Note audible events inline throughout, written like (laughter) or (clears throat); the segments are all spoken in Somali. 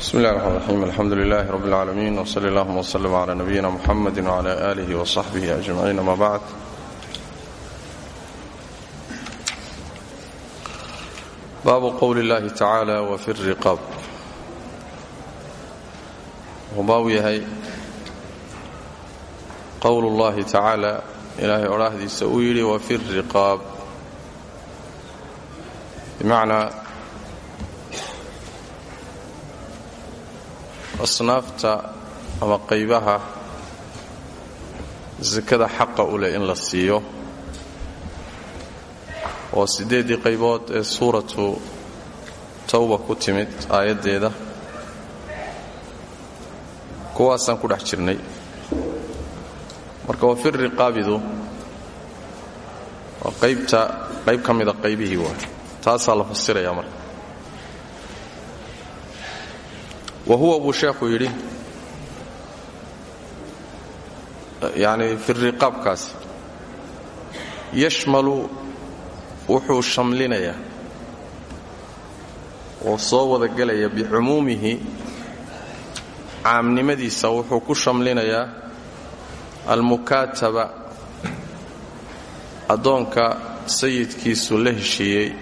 بسم الله الرحمن الرحيم الحمد لله رب العالمين وصلى اللهم وسلم على نبينا محمد وعلى آله وصحبه أجمعين ما بعد باب قول الله تعالى وفي الرقاب وباب يهي قول الله تعالى إلهي أراهدي سويري وفي الرقاب بمعنى asnaafta ama qaybaha sakada xaqa u leh in la siiyo oo siddeeddii qaybood ee suuratu tawba ku timid aayaddeeda kuwaasaan ku dhex jirnay. Marka wafir riqaabidu waa qaybta qayb ka mida qaybihii waay taasaa la fasirayaa marka wa huwa buu sheekhu yidhi yani fi riqaabkaasi yashmalu wuxuu shamlinayaa oo soo wada gelaya bicumuumihi caamnimadiisa wuxuu ku shamlinayaa almukaataba addoonka sayidkiisu la heshiiyey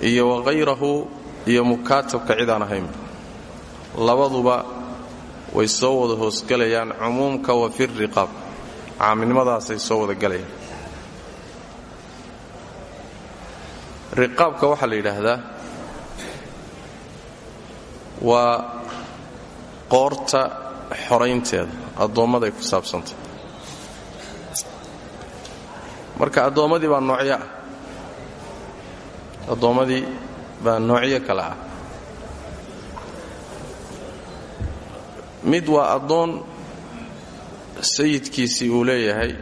iyo wahayrahu iyo mukaatabka cidaan ahaynba labaduba way soo wada hoosgelayaan cumuumka wa fi riqaab. Caamnimadaasay soo wada gelayaan riqaabka waxaa la yidhaahdaa waa qoorta xoraynteeda addoommaday ku saabsantay marka addoommadii baa noocyo ah baa noocyo kale ah. Mid waa addoon sayidkiisii uu leeyahay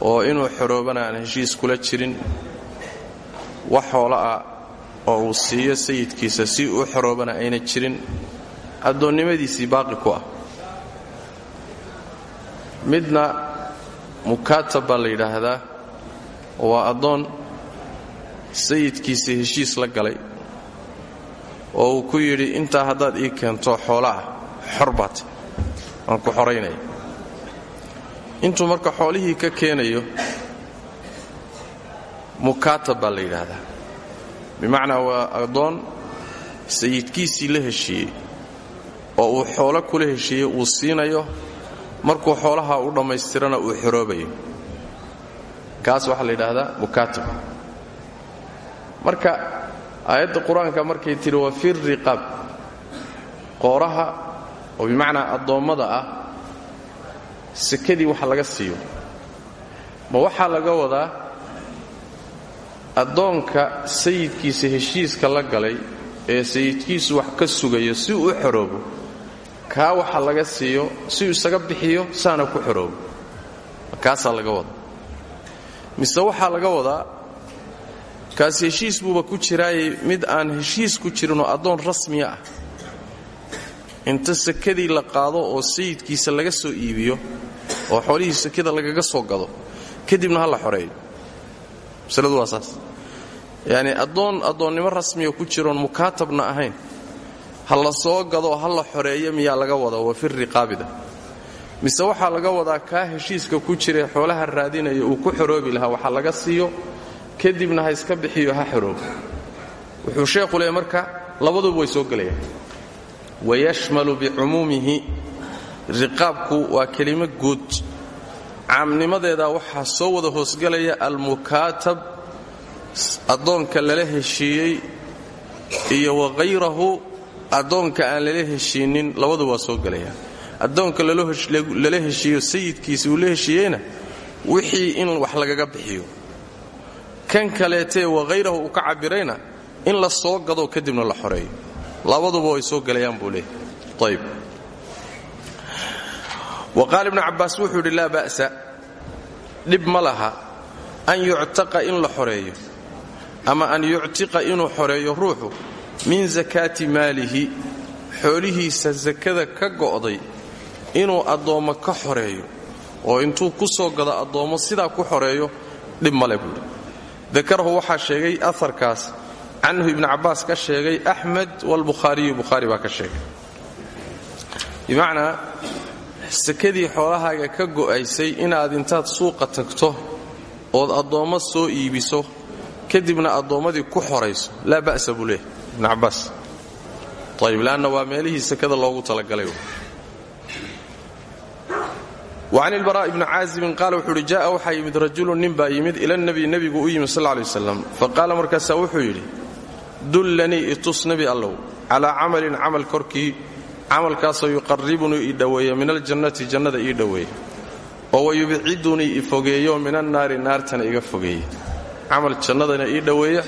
oo inuu xoroobana aan heshiis kula jirin wax hoola ah oo uu siiyo sayidkiisa si uu xoroobana ayna jirin addoonnimadiisii baaqi ku ah. Midna mukaatab baa la yidhaahdaa waa addoon sayidkiisii heshiis la galay oo uu ku yidhi intaa haddaad ii keento xoola ah xor baate waan ku xoraynaya intuu marka xoolihii ka keenayo mukaatab baa la yidhaahdaa. Bimacnaa waa addoon sayidkiisii la heshiiyey oo uu xoolo kula heshiiyey uu siinayo markuu xoolaha u dhammaystirana uu xoroobayo kaas waxaa la yidhaahdaa mukaatab marka aayadda qur'aanka markay tidhi wa fi riqaab qooraha oo bimacnaa addoommada ah sekadii waxa laga siiyo. Ma waxaa laga wadaa addoonka sayidkiisa heshiiska la galay ee sayidkiisu wax ka sugayo si uu xoroobo kaa waxa laga siiyo si uu isaga bixiyo saana ku xoroobo. Kaasaa laga wadaa. Mise waxaa laga wadaa kaas heshiis buuba ku jiraaye mid aan heshiis ku jirinoo addoon rasmiya ah. Inta sakadii la qaado oo sayidkiisa laga soo iibiyo oo xoolihii sakada lagaga soo gado kadibna ha la xoreeyo. Waa saas. Yacni addoon addoonnimo rasmiya ku jiroon mukaatabna ahayn ha la soo gadoo ha la xoreeyo miyaa laga wadaa waa fi riqaabida mise waxaa laga wadaa kaa heshiiska ku jirae xoolaha raadinaya uu ku xoroobi lahaa waxaa laga siiyo kadibna ha iska bixiyo ha xoroobo wuxuu sheekhu leeya marka labaduba way soo gelayaan. Wayashmalu bicumuumihi riqaabku waa kelimo guud. Caamnimadeeda waxaa soo wada hoosgelaya almukaatab addoonka lala heshiiyey iyo wahayrahu addoonka aan lala heshiinin labadu waa soo gelayaan. Addoonka lala heshiiyo sayidkiisi uu la heshiiyeyna wixii in wax lagaga bixiyo kan kaleetee wahayrahu uu ka cabirayna in la soo gado kadibna la xoreeyo. Labaduba way soo gelayaan buu leeyahy ayb wa qaala ibnu cabbaas wuxuu yidhi laa ba'sa. Dhib ma laha an yuctaqa in la xoreeyo ama an yuctiqa inuu xoreeyo ruuxu min sakaati maalihi. Xoolihiisa sakada ka go'day inuu addoommo ka xoreeyo oo intuu ku soo gado addoommo sidaa ku xoreeyo dhib male buuhi dakarahu waxaa sheegay aharkaas canhu ibnu cabbaas ka sheegay axmed walbukhaariyu bukhaari baa ka sheegay. Bimacnaa sakadii xoolahaaga ka go'aysay inaad intaad suuqa tagto ood addoommo soo iibiso kadibna addoommadii ku xorayso laa ba'sa buu leeyahy ibnu cabbaas. Ayib leanna waa meelihii sakada loogu talagalay wa can ilbaraa'i bni caazibin qaala wuxuu uhi ja'a waxaa yimid rajulun nin baa yimid ila nebi nebigu u yimid sal lay waslam fa qaala markaasaa wuxuu yidhi dullanii itus nebi allow calaa camalin camal korkii camalkaasoo yuqarribunii ii dhoweeya min aljannati jannada ii dhoweeya oo wayubcidunii i fogeeyo min annaari naartana iga fogeeya camal jannadana ii dhoweeya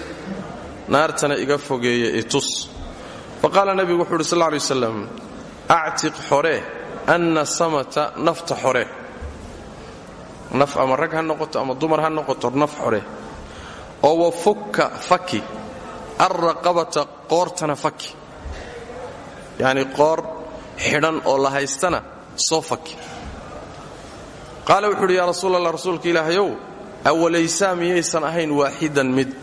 naartana iga fogeeya itus fa qaala nebigu uhi actiq xoree anna samata nafta xore naf ama rag ha noqoto ama dumar ha noqoto naf xore oo wafukka faki alraqabata qoortana faki yacnii qoor xidhan oo la haystana soo faki qaala wuxuu uhi yaa rasuul allah rasuulka miyaysan ahayn waaxidan mid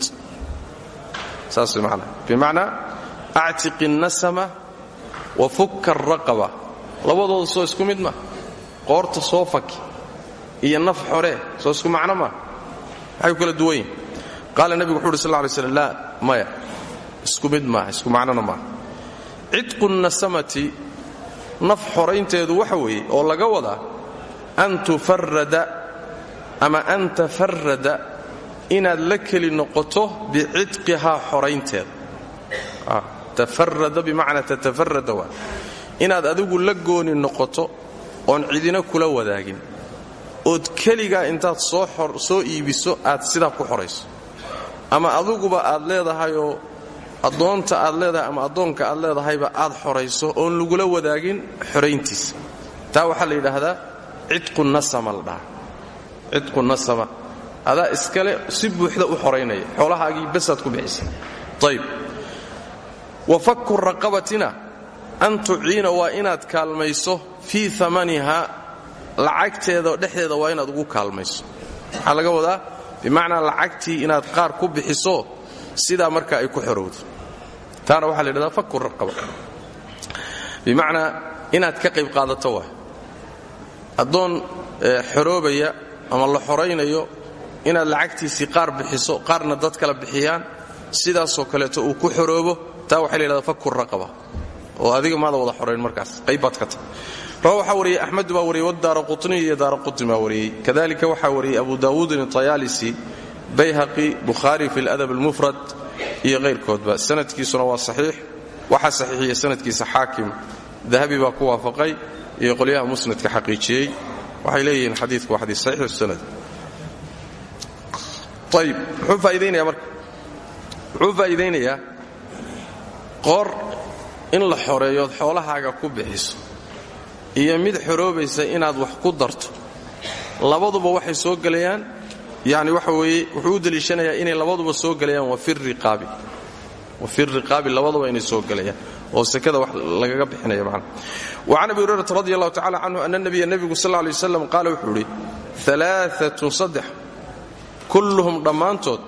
saas manaa bimacnaa actiqi الnasama wafukka alraqaba labadooda soo isku mid ma. Qoorta soo faki. Iyo naf xoree soo isku macno ma. Maxay ku kala duwan yihiin qaala nebigu wuxu uhi sal lay laa maya. Isku mid maaha isku macnona maaha cidqu nasamati naf xoraynteedu waxa weeye oo laga wadaa an tufarada ama an tafarada inaad la keli noqoto bicitqihaa xoraynteeda tafarada bimacnaa tatafarada waa inaad adigu la gooni noqoto oon cidina kula wadaagin. Ood keligaa intaad soo iibiso aad sidaa ku xorayso. Ama adiguba aad leedahayoo addoonta aad leedahay ama addoonka aad leedahayba aad xorayso oon lagula wadaagin xorayntiisa. Taa waxaa la yidhaahdaa cidqu nasama la dhaha. Cidqu adaa iskale si buuxda u xoraynaya. Xoolahaagii basaad ku bixisa ayb wa fakku raqabatina an tuciina waa inaad kaalmayso fii amanihaa lacagteeda dhexdeeda waa inaad ugu kaalmayso. Waxaa laga wadaa bimacnaa lacagtii inaad qaar ku bixiso sidaa marka ay ku xorowdo. Taana waxaa la yidhahdaa fakku raqaba. Bimacnaa inaad ka qayb qaadato waa addoon xoroobaya ama la xoraynayo inaad lacagtiisii qaar bixiso qaarna dad kala bixiyaan sidaasoo kaleeto uu ku xoroobo taa waxaa la yidhahdaa fakku raqaba oo adiga maada wada xorayn markaas. Qaybaad ka tahay. Rawa waxaa wariyey axmedu baa wariyey wadaara qutni iyo daara qutni baa wariyey. Kadalika waxaa wariyey abu daawuudin atayaalisi bayhaqi bukhaari fi ladab almufrad iyo hayrkoodba sanadkiisuna waa saxiix. Waxaa saxiixiya sanadkiisa xaakim. Dahabi baa ku waafaqay iyo qolyaha musnadka xaqiijiyey. Waxay leeyihiin xadiidku waa xadiis saxiix sanad. Ayib muxuu faa'iidaynayaa marka wuxuu faa'iidaynayaa qoor in la xoreeyood xoolahaaga ku bixiso iyo mid xoroobaysa inaad wax ku darto. Labaduba waxay soo gelayaan yani waxa weeye wuxuu u deliishanayaa labaduba soo gelayaan wa fi riqaabi. Labaduba inay soo gelayaan oo sekada wax lagaga bixinaya macna. Wa can abi hurayrata radi allahu tacala canhu ana nabiya nebigu sal lay waslam wuxuu idhi alaaatun saddex. Kulluhum dhammaantood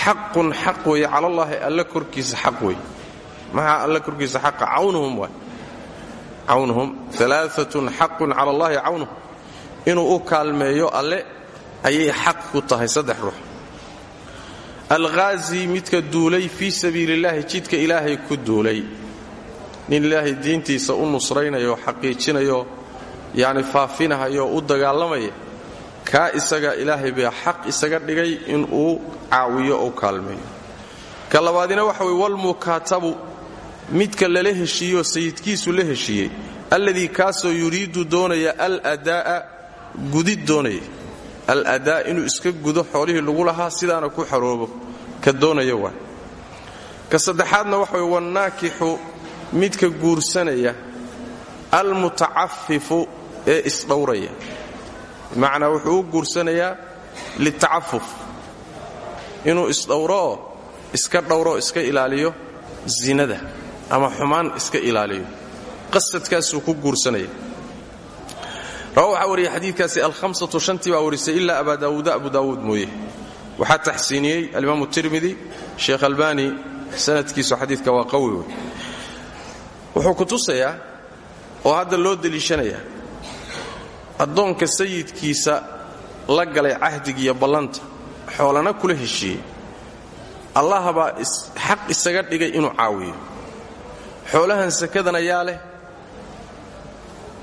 xaqun xaq weeye calallaahi alla korkiisa xaq weeye maxaa alla korkiisa xaqa cawnuhum waay cawnuhum alaaatun xaqun cala allaahi cawnuhum inuu u kaalmeeyo alle ayay xaq ku tahay saddex ruux. Alghaazi midka duulay fii sabiiliillaahi jidka ilaahay ku duulay. Nin ilaahay diintiisa u nusraynayo xaqiijinayo yacni faafinahayo u dagaalamaya kaa isaga ilaahay baa xaq isaga dhigay inuu caawiyo u kaalmeeyo. Ka labaadina waxa weye walmukaatabu midka lala heshiiyeoo sayidkiisu la heshiiyey alladii kaasoo yuriidu doonaya aladaa'a gudid doonaya. Aladaa inuu iska gudo xoolihii lagu lahaa sidaana ku xaroobo ka doonaya waa. Ka saddexaadna waxa weye wannaakixu midka guursanaya almutacafifu ee isdhowraya. Bimacnaa wuxuu u guursanayaa litacafuf inuu isdhowrooo iska dhowroo iska ilaaliyo zinada ama xumaan iska ilaaliyo. Qasadkaasuu ku guursanaya rawa waxaa wariyey xadiidkaasi alhamsatu shantii baa warisay ilaa abaa daawuuda abu daawuud mooye. Waxaa taxsiiniyey alimaamu tirmidi sheekh albani sanadkiisu xadiidka waa qawi wey wuxuu ku tusayaa oo hadda loo deliishanayaa addoonka sayidkiisa la galay cahdigiiyo ballanta xoolana kula heshiiyey. Allaha baa xaq isaga dhigay inuu caawiyo xoolahan sakadana yaa leh.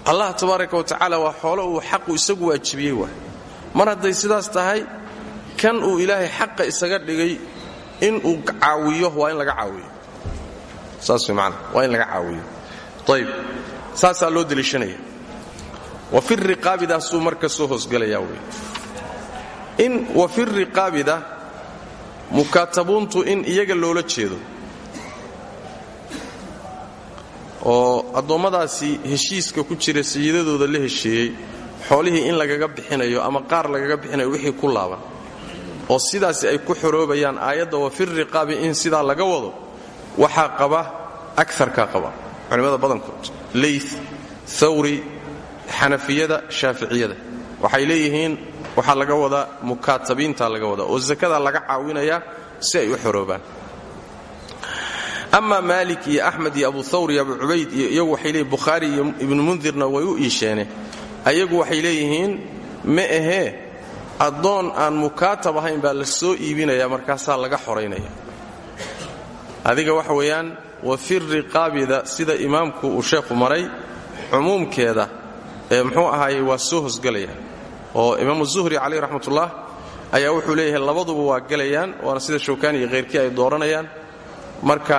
Allah tabaaraka wa tacaala waa xoolo uu xaqu isagu waajibiyey waay. Mar hadday sidaas tahay kan uu ilaahay xaqa isaga dhigay inuu caawiyo waa in laga caawiyo. Saas way maanaa waa in laga caawiyo. Ayib saasaa loo deliishanaya wa fi riqaabidaasuu marka soo hoosgelayaa wey in wa fi riqaabida mukaatabuuntu in iyaga loola jeedo oo addoommadaasi heshiiska ku jira sayidadooda la heshiiyey xoolihii in lagaga bixinayo ama qaar lagaga bixinayo wixii ku laaban. Oo sidaasi ay ku xoroobayaan aayadda wa fi riqaabi in sidaa laga wado waxaa qaba akarkaa qaba. Culimmada badankood leyth thawri xanafiyada shaaficiyada. Waxay leeyihiin waxaa laga wadaa mukaatabiinta laga wadaa oo sakada laga caawinayaa si ay u xoroobaan ama maalik iyo axmed iyo abu thawr iyo abu cubayd iyo waxay leeyihiin bukhaari iyo ibnu mundirna way u iisheene. Ayagu waxay leeyihiin ma ahee addoon aan mukaatab ahayn baa la soo iibinaya markaasaa laga xoraynaya. Adiga waxa weeyaan wa fi riqaabida sida imaamku uu sheekhu maray cumuumkeeda ee muxuu ahaaye waa soo hosgelaya oo imaamu zuhri caleyh raxmatullah ayaa wuxuu leeyahay labaduba waa gelayaan waana sida shawkaani iyo khayrkii ay dooranayaan marka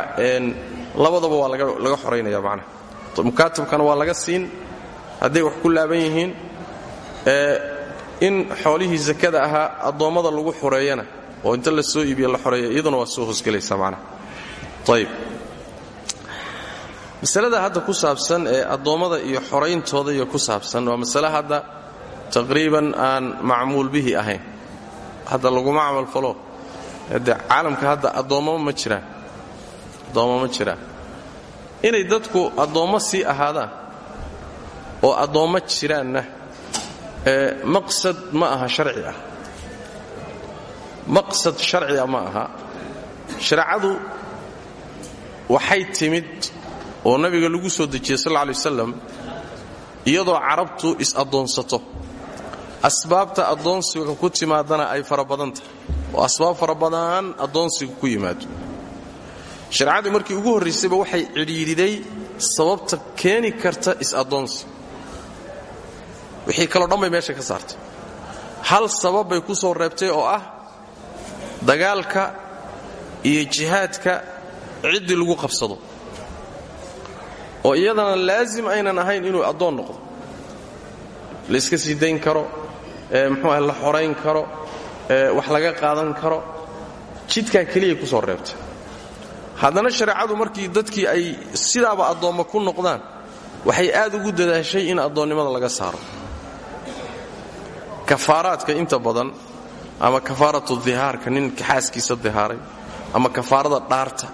labadaba waa laga xoraynaya macnaha. Mukaatabkana waa laga siin hadday wax ku laaban yihiin in xoolihii sakada ahaa addoommada lagu xoreeyana oo inta la soo iibiya la xoreeya iyaduna waa soo hosgelaysa macnaha. Ayib masalada hadda ku saabsan ee addoommada iyo xorayntooda iyo ku saabsan waa masale hadda taqriiban aan macmuul bihi ahayn. Hadda laguma camalfalo de caalamka hadda addoommo ma jiraan addoommo ma jiraan inay dadku addoommo sii ahaadaan oo addoommo jiraanna maqsad ma aha sharci ah. Maqsad sharciga ma aha. Shareecadu waxay timid oo nabiga lagu soo dejiyey sal lla lay wasalam iyadoo carabtu is-addoonsato asbaabta addoonsiga ku timaadana ay fara badan tahay. Oo asbaab fara badan addoonsiga ku yimaado shareecadii markii ugu horraysayba waxay cidhiidhiday sababta keeni karta is-addoonsi wixii kaloo dhan bay meesha ka saartay. Hal sabab bay ku soo reebtay oo ah dagaalka iyo jihaadka ciddii lagu qabsado. Oo iyadana laasim aynan ahayn inuu addoon noqdo. La iska sii dayn karo muxuuah la xorayn karo wax laga qaadan karo. Jidkaa keliyay ku soo reebtay haddana shareecadu markii dadkii ay sidaaba addoommo ku noqdaan waxay aad ugu dadaashay in addoonnimada laga saaro. Kafaaraadka inta badan ama kafaaratu dihaarka ninka xaaskiisa dihaaray ama kafaarada dhaarta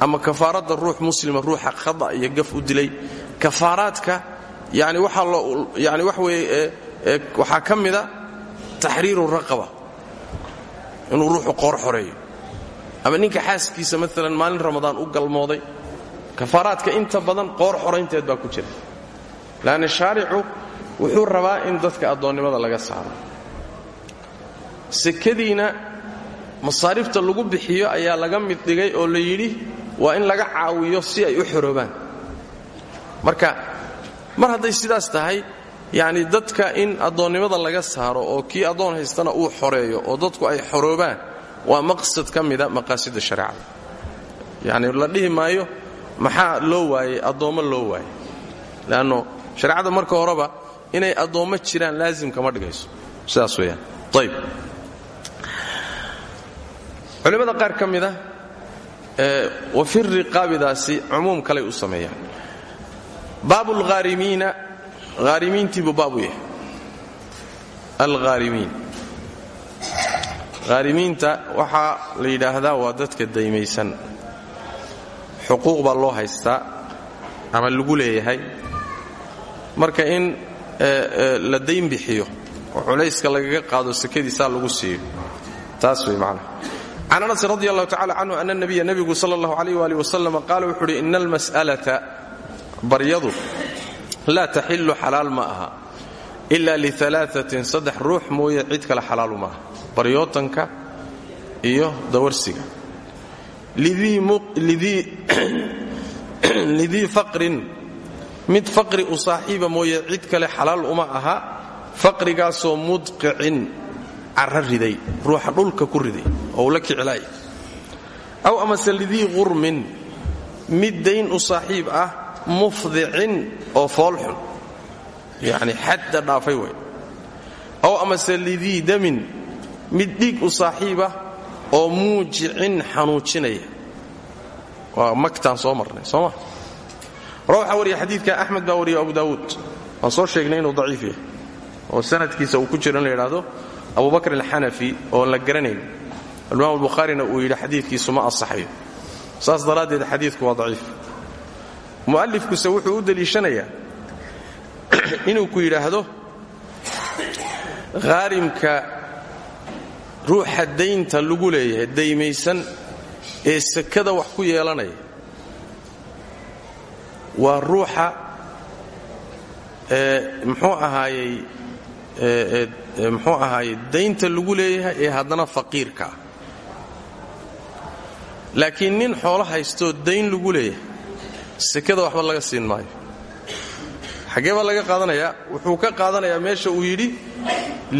ama kafaaradda ruux muslima ruuxa khada iyo gaf u dilay kafaaraadka yani yani wax weye waxaa ka mida taxriiru raqaba inuu ruuxu qoor xoreeyo ama ninka xaaskiisa maalan maalin ramadaan u galmooday kafaaraadka inta badan qoor xoraynteed baa ku jira. Laanna shaaricu wuxuu rabaa in dadka addoonnimada laga saaro. Sekadiina masaarifta lagu bixiyo ayaa laga mid dhigay oo la yidhi waa in laga caawiyo si ay u xoroobaan. Marka mar hadday sidaas tahay yacni dadka in addoonnimada laga saaro oo kii addoon haystana uu xoreeyo oo dadku ay xoroobaan waa maqsad ka mida maqaasida shareecada yacni la dhihi maxaa loo waayey addoommo loo waayey? Leanno shareecada marka horeba inay addoommo jiraan laazim kama dhigayso. Sidaas weeyaan. Ayb culimmada qaar ka mida wa fi riqaabidaasi cumuum kalay u sameeyaan. Baabulghaarimiina haarimiintiibuu baabu yahay. Alhaarimiin haarimiinta waxaa la yidhaahdaa waa dadka daymaysan xuquuq baa loo haystaa ama lagu leeyahay. Marka in la dayn bixiyo oo culayska lagaga qaado sekadiisaa lagu siiyo. Taas way macnaha can anas radi allahu tacala canhu ana nabiya nebigu sala allahu alayh waali wasalam qaala wuxuu uhi ina almas'alata baryadu laa taxillu xalaal ma aha ila lialaatin saddex ruux mooye cid kale xalaalu maaha. Baryootanka iyo dawarsiga. Lidii (clears throat) faqrin mid faqri u saaxiiba mooye cid kale xalaal uma aha faqrigaasoo mudqicin cara riday ruuxa dhulka ku riday oo la kicilay aw amase lidii qurmin mid dayn u saaxiib ah mufdicin oo foolxun yacni xadda dhaafay way. Aw amase lidii damin mid dhiig u saaxiibah oo muujicin xanuujinaya. Waa magtaan soo marnay soo ma? Xadiidka axmed baa abu daawuud. Waan soo sheegnay inuu daciif yahay. Oo sanadkiisa uu ku jiro in la yidhaahdo abu bakr alxanafi oon la garanayn. Alimaam albukhaarina uu yidhi xadiidkiisu ma asaxayo saas daraaddeed xadiidku waa daciif. Mu'alifkuse wuxuu u deliishanayaa (coughs) inuu ku yidhaahdo haarimka ruuxa daynta lagu leeyahay daymaysan ee sekada wax ku yeelanaya waa ruuxa mxuu ahaayey muxuu ahaayey daynta lagu leeyahay ee haddana faqiirka ah. Laakiin nin xoolo haystoo dayn lagu leeyahay sekada waxba laga siin maayo xaggee baa laga qaadanayaa wuxuu ka qaadanayaa meesha uu yidhi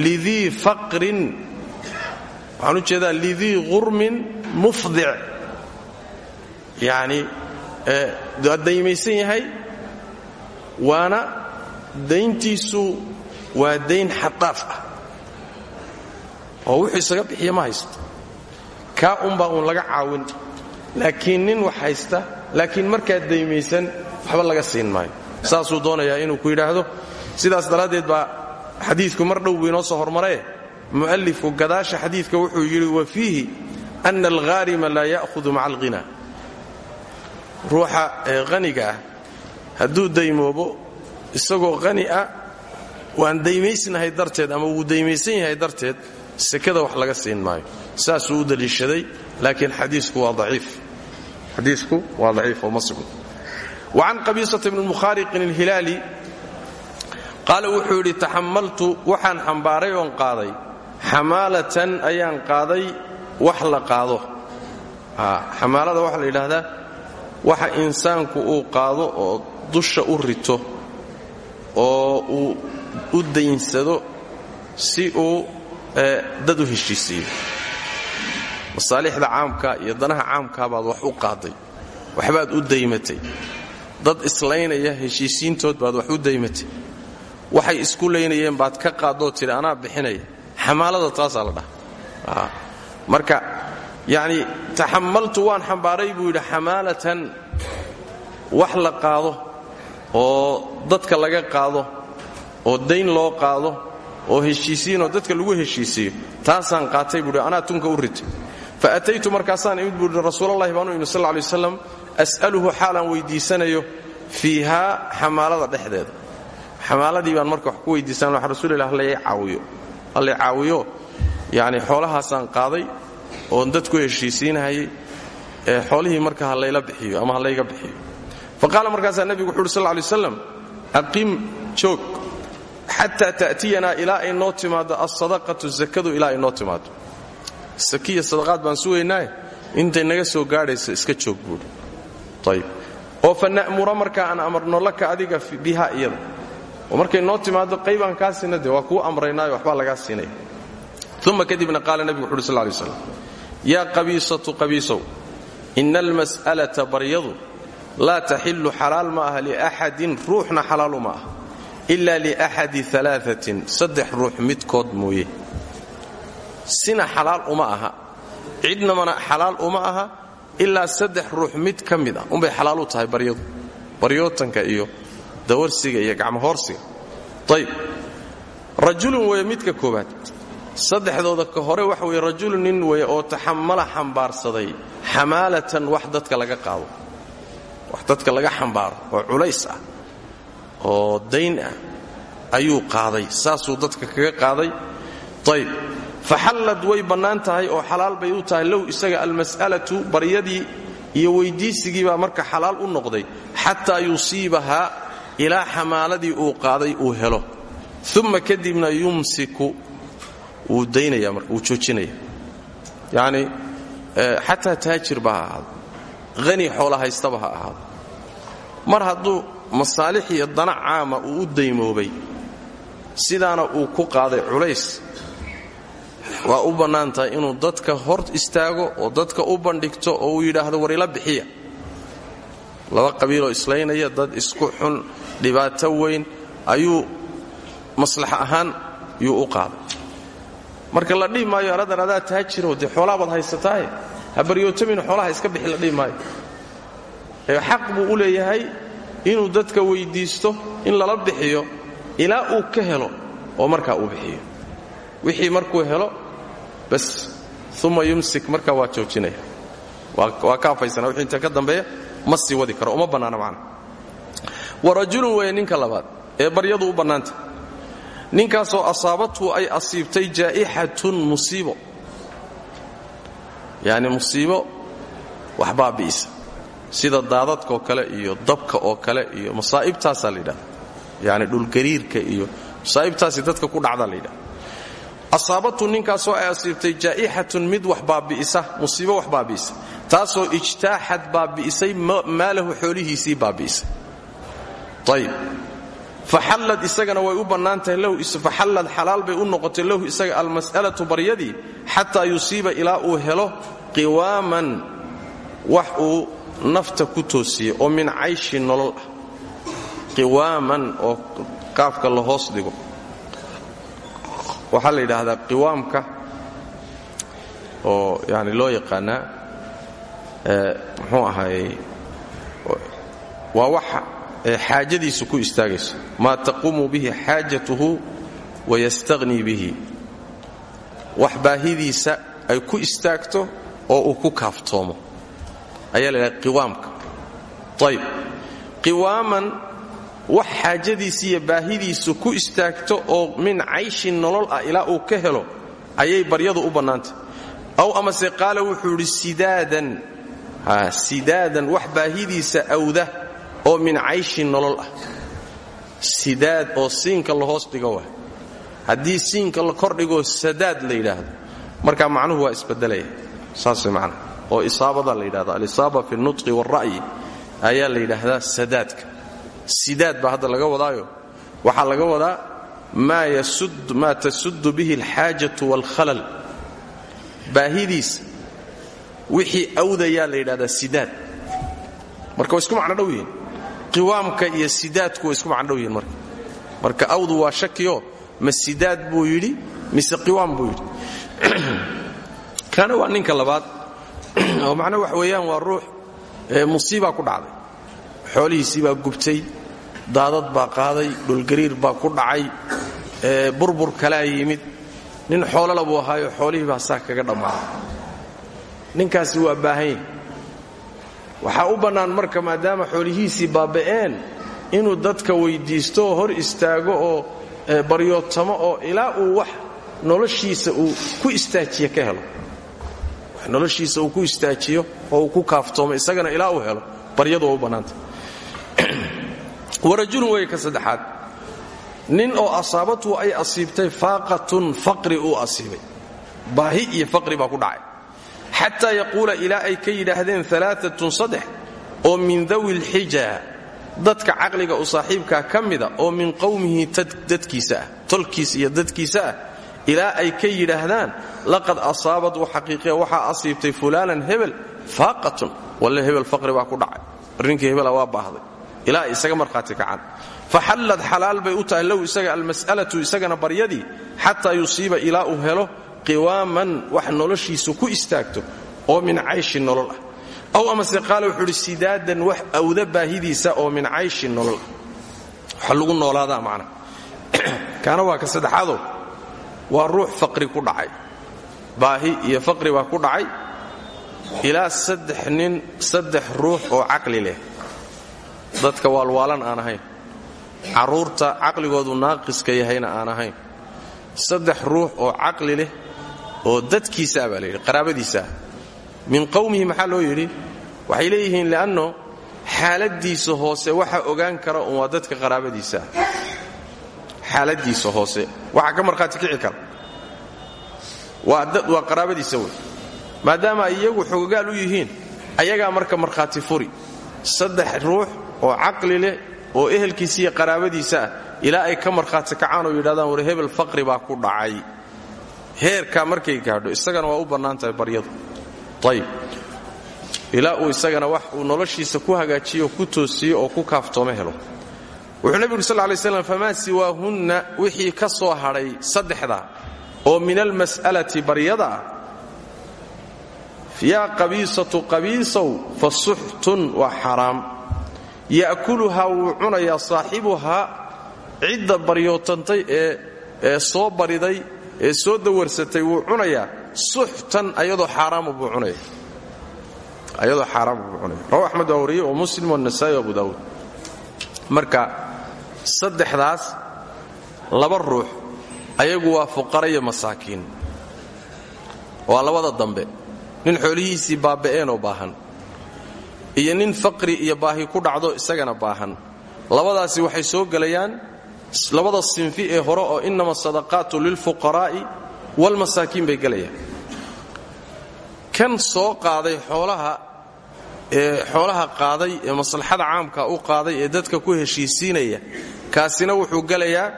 lidii faqrin. Waxaan u jeedaa lidii qurmin mufdic. Yacni waa daymaysan yahay waana dayntiisu waa dayn xadaaf ah. Oo wuxuu isaga bixiya ma haysto. Kaa unbaa uun laga caawin. Laakiin nin wax haysta laakiin markaa daymaysan waxba laga siin maayo saasuu doonayaa inuu ku yidhaahdo. Sidaas daraaddeed baa xadiidku mar dhow buu inoo soo hormaree. Mu'alifku gadaasha xadiidka wuxuu yidhi wa fiihi ana alghaarima laa ya'hudu maca alghina. Ruuxa haniga ah hadduu daymoobo isagoo hani ah waan daymaysnahay darteed ama wuu daymaysan yahay darteed sekada wax laga siin maayo. Saasuu u daliishaday laakiin xadiisku waa daciif. Xadiisku waa daciif oo ma sugno wacan qabiisata bni mukhaariqin alhilaali qaala wuxuu yidhi taxamaltu waxaan xambaaray oon qaaday xamaalatan ayaan qaaday wax la qaado xamaalada waxaa la yidhaahdaa waxa insaanku uu qaado oo dusha u rito oo uu u daynsado si uu dad u heshiisiiyo masaalixda caamka iyo danaha caamkaa baad wax u qaaday waxbaad u daymatay dad islaynaya heshiisiintood baad wax u daymatay waxay isku laynayeen baad ka qaadoo tidhi anaa bixinaya. Xamaalada taasaa la dhaha marka yacni taxamaltu waan xambaaray buu yidhi xamaalatan wax la qaado oo dadka laga qaado oo dayn loo qaado oo heshiisiinoo dadka lagu heshiisiiyo. Taasaan qaatay buuhi anaa tunka u ritay fa ataytu markaasaan imid buuhi rasuulallahi baanu imid sal lay waslam as'aluhu xaalaan weyddiisanayo fiihaa xamaalada dhexdeeda. Xamaaladii baan marka wax ku weydiisan waxa rasuulilah hallay caawiyo. Hallay caawiyo yacni xoolahaasaan qaaday oon dad ku heshiisiinahayay ee xoolihii marka ha layla bixiyo ama ha layga bixiyo. Fa qaala markaasaa nebigu wuxu uhi sal aqim joog. Xataa ta'tiyanaa ilaa ay noo timaado alsadaqatu zakadu ilaa ay noo sakiya sadaqaad baan sugaynaaye intay naga soo gaadhayso iska joog buuhi. ayb oo fa na'mura marka aan amarno laka adiga biha iyada. Oo markay noo timaado qaybaan kaa siina de waa kuu amraynaayo waxbaa lagaa siinaya uma kadibna qaala nebigu wuxu uhi sal lay slam yaa qabiisatu qabiisow ina almas'alata baryadu laa taxillu xalaal ma aha liaxadin ruuxna xalaalu ma aha. Ila liaxadi alaatin saddex ruux midkood mooye. Sina xalaal uma aha. Cidnamana xalaal uma aha ilaa saddex ruux mid ka mid ah umbay xalaal u tahay baryadu baryootanka iyo dawarsiga iyo gacmohoorsiga ayb rajulun weye midka koobaad saddexdooda ka hore waxa weye rajulun nin weye oo taxamala xambaarsaday xamaalatan wax dadka laga qaado. Wax dadka laga xambaaro oo culays ah oo dayn ah ayuu qaaday. Saasuu dadka kaga qaaday. Ayb faxallad way bannaan tahay oo xalaal bay u tahay. Low isaga almas'alatu baryadii iyo weyddiisigii baa marka xalaal u noqday. Xataa yusiibahaa ilaa xamaaladii uu qaaday uu helo. Uma kadibna yumsiku wuu daynaya marka wuu joojinaya yacni xataa taajirba ha ahaado. Hani haystaba ha mar hadduu masaalix iyo dana caama uu u daymoobay sidaana uu ku qaaday culays waa u bannaan inuu dadka hor istaago oo dadka u bandhigto oo uu yidhaahdo war ila bixiya. Laba qabiiloo islaynaya dad isku xun dhibaato weyn ayuu maslax ahaan yuu u qaaday. Marka la dhihi maayo aradan adaa taajiro dee xoolaabaad haysataaye ha baryootamina xoolaha iska bixi la dhihi maayo. Ee xaq buu u leeyahay inuu dadka weyddiisto in lala bixiyo ilaa uu ka helo oo markaa uu bixiyo wixii markuu helo bas uma yumsik markaa waa joojinaya waa ka afaysana wixii inta ka dambeeya ma sii wadi karo uma bannaana macna. Wa rajulun weeye ninka labaad ee baryadu u bannaanta. Ninkaasoo asaabathu ay asiibtay jaa'ixatun musiibo. Yacni musiibo wax baabi'isa sida daadadkaoo kale iyo dabka oo kale iyo masaa'ibtaasaa la yidhahda yacni dhulgariirka iyo masaa'ibtaasi dadka ku dhacdaa la yidhahda asaabatu ninkaasoo ay asiibtay jaa'ixatun mid wax baabi'isa musiibo wax baabi'isa. Taasoo ijtaaxad baabi'isay maalahu xoolihiisii baabi'isay ayib faxallad isagana way u bannaan tahay lahu faxallad xalaal bay u noqotay lahu isaga almas'alatu baryadii xataa yusiiba ilaa uu helo qiwaaman wax uu nafta ku toosiye oo min cayshi nolol ah. Oo qaafka la hoos dhigo waxaa la yidhaahdaa qiwaamka oo yani loo yaqaanaa muxuu ahaayey waa waxa xaajadiisu ku istaagayso. Maa taquumu bihi xaajatuhu wayastaghnii bihi. Wax baahidiisa ay ku istaagto oo uu ku kaaftoomo. Ayaa la qiwaamka. Ayb qiwaaman wax xaajadiisi iyo baahidiisu ku istaagto oo min cayshin nolol ah ilaa uu ka helo ayay baryadu u bannaantay aw amase qaala wuxuu idhi sidaadan. Sidaadan wax baahidiisa awda oo min cayshin nolol ah. Sidaad oo siinka la hoos dhigo wa haddii siinka la kordhigoo sadaad la yidhaahdo. Markaa macnuhu waa isbedelaya. Saas man oo isaabada la yidhahdo. Alisaaba fi nutqi waalra'yi ayaa la yidhaahdaa sadaadka sidaad baa hadda laga wadaayo. Waxaa laga wadaa maa tasuddu bihi alxaajatu waalkhalal. Baahidiisa wixii awdayaa la sidaad. Marka isku macno dhow qiwaamka iyo sidaadku isku macno dhow marka. Marka awdu waa shakiyo ma sidaad buu yidhi mise qiwaam buu yidhi. (clears throat) Kana waa ninka labaad. (clears throat) Oo macno wax weeyaan waa ruux musiibaa ku dhacday. Xoolihiisii gubtay daadad baa qaaday dhulgariir baa ku dhacay burbur kalaa yimid. Nin xoolala buu ahaayo xoolihii baa saa kaga dhammaaday ninkaasi waa baahan yahy waxaa u bannaan marka maadaama xoolihiisii baaba'een inuu dadka weyddiisto oo hor istaago oo baryootamo oo ilaa uu wax noloshiisa uu ku istaajiyo ka helo. Wax noloshiisa uu ku istaajiyo oo uu ku kaaftoomo isagana ilaa uu helo baryadu u bannaanta warajulun weeye ka saddexaad. Nin oo asaabatu ay asiibtay faaqatun faqri uu asiibay. Baahi iyo faqri baa ku dhacay. Xataa yaquula ilaa ay ka yidhaahdeen alaaatun saddex oo min dawi lxija dadka caqliga u saaxiibkaa ka mida oo min qowmihi dadkiisa ah tolkiis iyo dadkiisa ah ilaa ay ka yidhaahdaan laqad asaabat xaqiiqiya waxaa asiibtay fulaanan hebel faaqatun. Walle hebel ilaa isaga markhaati kacaan. Faxallad xalaal bay u tahay low isaga almas'alatu isagana baryadii xataa yusiiba ilaa uu helo qiwaaman wax noloshiisu ku istaagto oo min cayshin nolol ah. Aw amase qaala wuxuu sidaadan wax awda baahidiisa oo min cayshin nolol ah. Waxa lagu noolaadaa macna. (clears throat) Kaana waa ka saddexaado. Waa ruux faqri ku dhacay. Baahi iyo faqri baa ku dhacay. Ilaa saddex nin saddex ruux oo caqli leh dadka waalwaalan aan ahayn. Carruurta caqligoodu naaqiska yahayna aan ahayn. Saddex ruux oo caqli leh oo dadkiisaa baa layidhi qaraabadiisaa min qowmihi maxaa loo yidhi? Waxay leeyihiin li'anno xaaladiisa hoose waxa ogaan kara un waa dadka qaraabadiisaa xaaladiisa hoose. Waxa ka markhaati kici kara. Waa qaraabadiisa wey. Maadaama iyagu xogogaal u yihiin ayagaa marka markhaati furi. Saddex ruux oo caqli leh oo ehelkiisa iyo qaraabadiisa ah ilaa ay ka markhaati kacaan oo yidhahdaan war hebel faqri baa ku dhacay. Heerkaa markay gaadho isagana waa u bannaan tahay baryadu. Ayib ilaa isagana wax uu noloshiisa ku hagaajiyo ku toosiyo oo ku kaaftoome helo. Wuxuu nebigu sal lay slam famaa siwaahunna wixii ka soo hadhay saddexda oo min almas'alati baryada ah. Yaa qabiisatu qabiisow fa suxtun waa xaraam ya'kuluhaa wuu cunayaa saaxibuhaa cidda baryootantay ee soo bariday ee soo dawarsatay wuu cunayaa suxtan ayadoo xaaraama buu cunaya. Ayadoo xaaraama buu cunaya. Rawa axmed waa wariyey oo muslim wanasaa'i abu daawuud. Marka saddexdaas laba ruux ayagu waa fuqara iyo masaakiin. Waa labada dambe. Nin xoolihiisii baaba'eenoo baahan iyo nin faqri iyo baahi ku dhacdo isagana baahan. Labadaasi waxay soo gelayaan labada sinfi ee hore oo innama sadaqaatu lilfuqaraa'i walmasaakiin bay gelayaan. Kan soo qaaday xoolaha ee xoolaha qaaday ee maslaxada caamka u qaaday ee dadka ku heshiisiinaya kaasina wuxuu gelayaa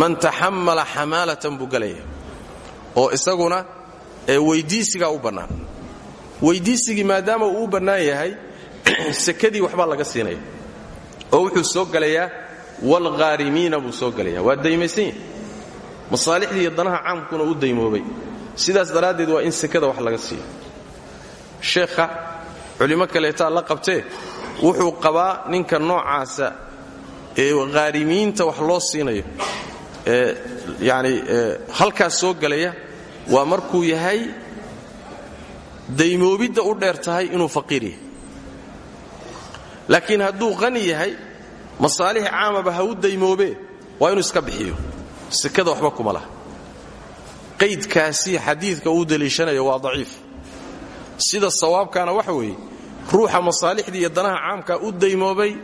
man taxammala xamaalatan buu gelayaa oo isaguna ee weyddiisigaa u bannaan weyddiisigii maadaama uu u bannaan yahay (clears throat) sekadii waxbaa laga siinaya. Oo wuxuu soo gelayaa waalghaarimiina buu soo gelaya waa daymaysan yahay. Masaalixdii iyo danaha caamkuna u daymoobay. Sidaas daraaddeed waa in sekada wax laga siiyo. Sheekha culimmo kaleetaa la qabtee wuxuu qabaa ninka noocaasa ee ghaarimiinta wax loo siinayo. Ee yacni halkaas soo gelaya waa markuu yahay daymoobidda u dheer tahay inuu faqiir yahay. Laakiin hadduu qani yahay masaalix caamaba ha u daymoobee waa inuu iska bixiyo. Sekada waxba kuma laha. Qaydkaasi xadiidka uu deliishanaya waa daciif. Sida sawaabkaana waxa weeye ruuxa masaalixdii iyo danaha caamka u daymoobay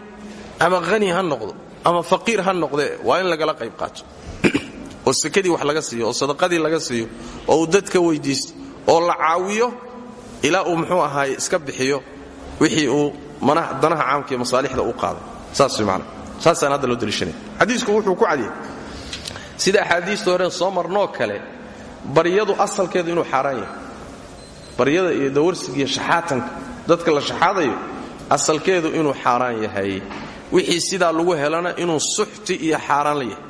ama hani ha noqdo ama faqiir ha noqdee waa in lagala qayb qaato. (coughs) Oo sekadii wax laga siiyo oo sadaqadii laga siiyo oo dadka weyddiisto oo la caawiyo ilaa uu muxuu ahaaye iska bixiyo wixii uu danaha caamka iyo masaalixda u qaaday. Saas macana saasaan hadda loo deliishanaya xadiisku wuxuu ku cadiyey. Sida axaadiista horeen soo marnoo kale baryadu asalkeedu inuu xaaraan yahay. Baryada iyo dawarsiga iyo dadka la shaxaadayo asalkeedu inuu xaaraan yahay. Wixii sidaa lagu helana inuu suxti iyo xaaraan la yahay.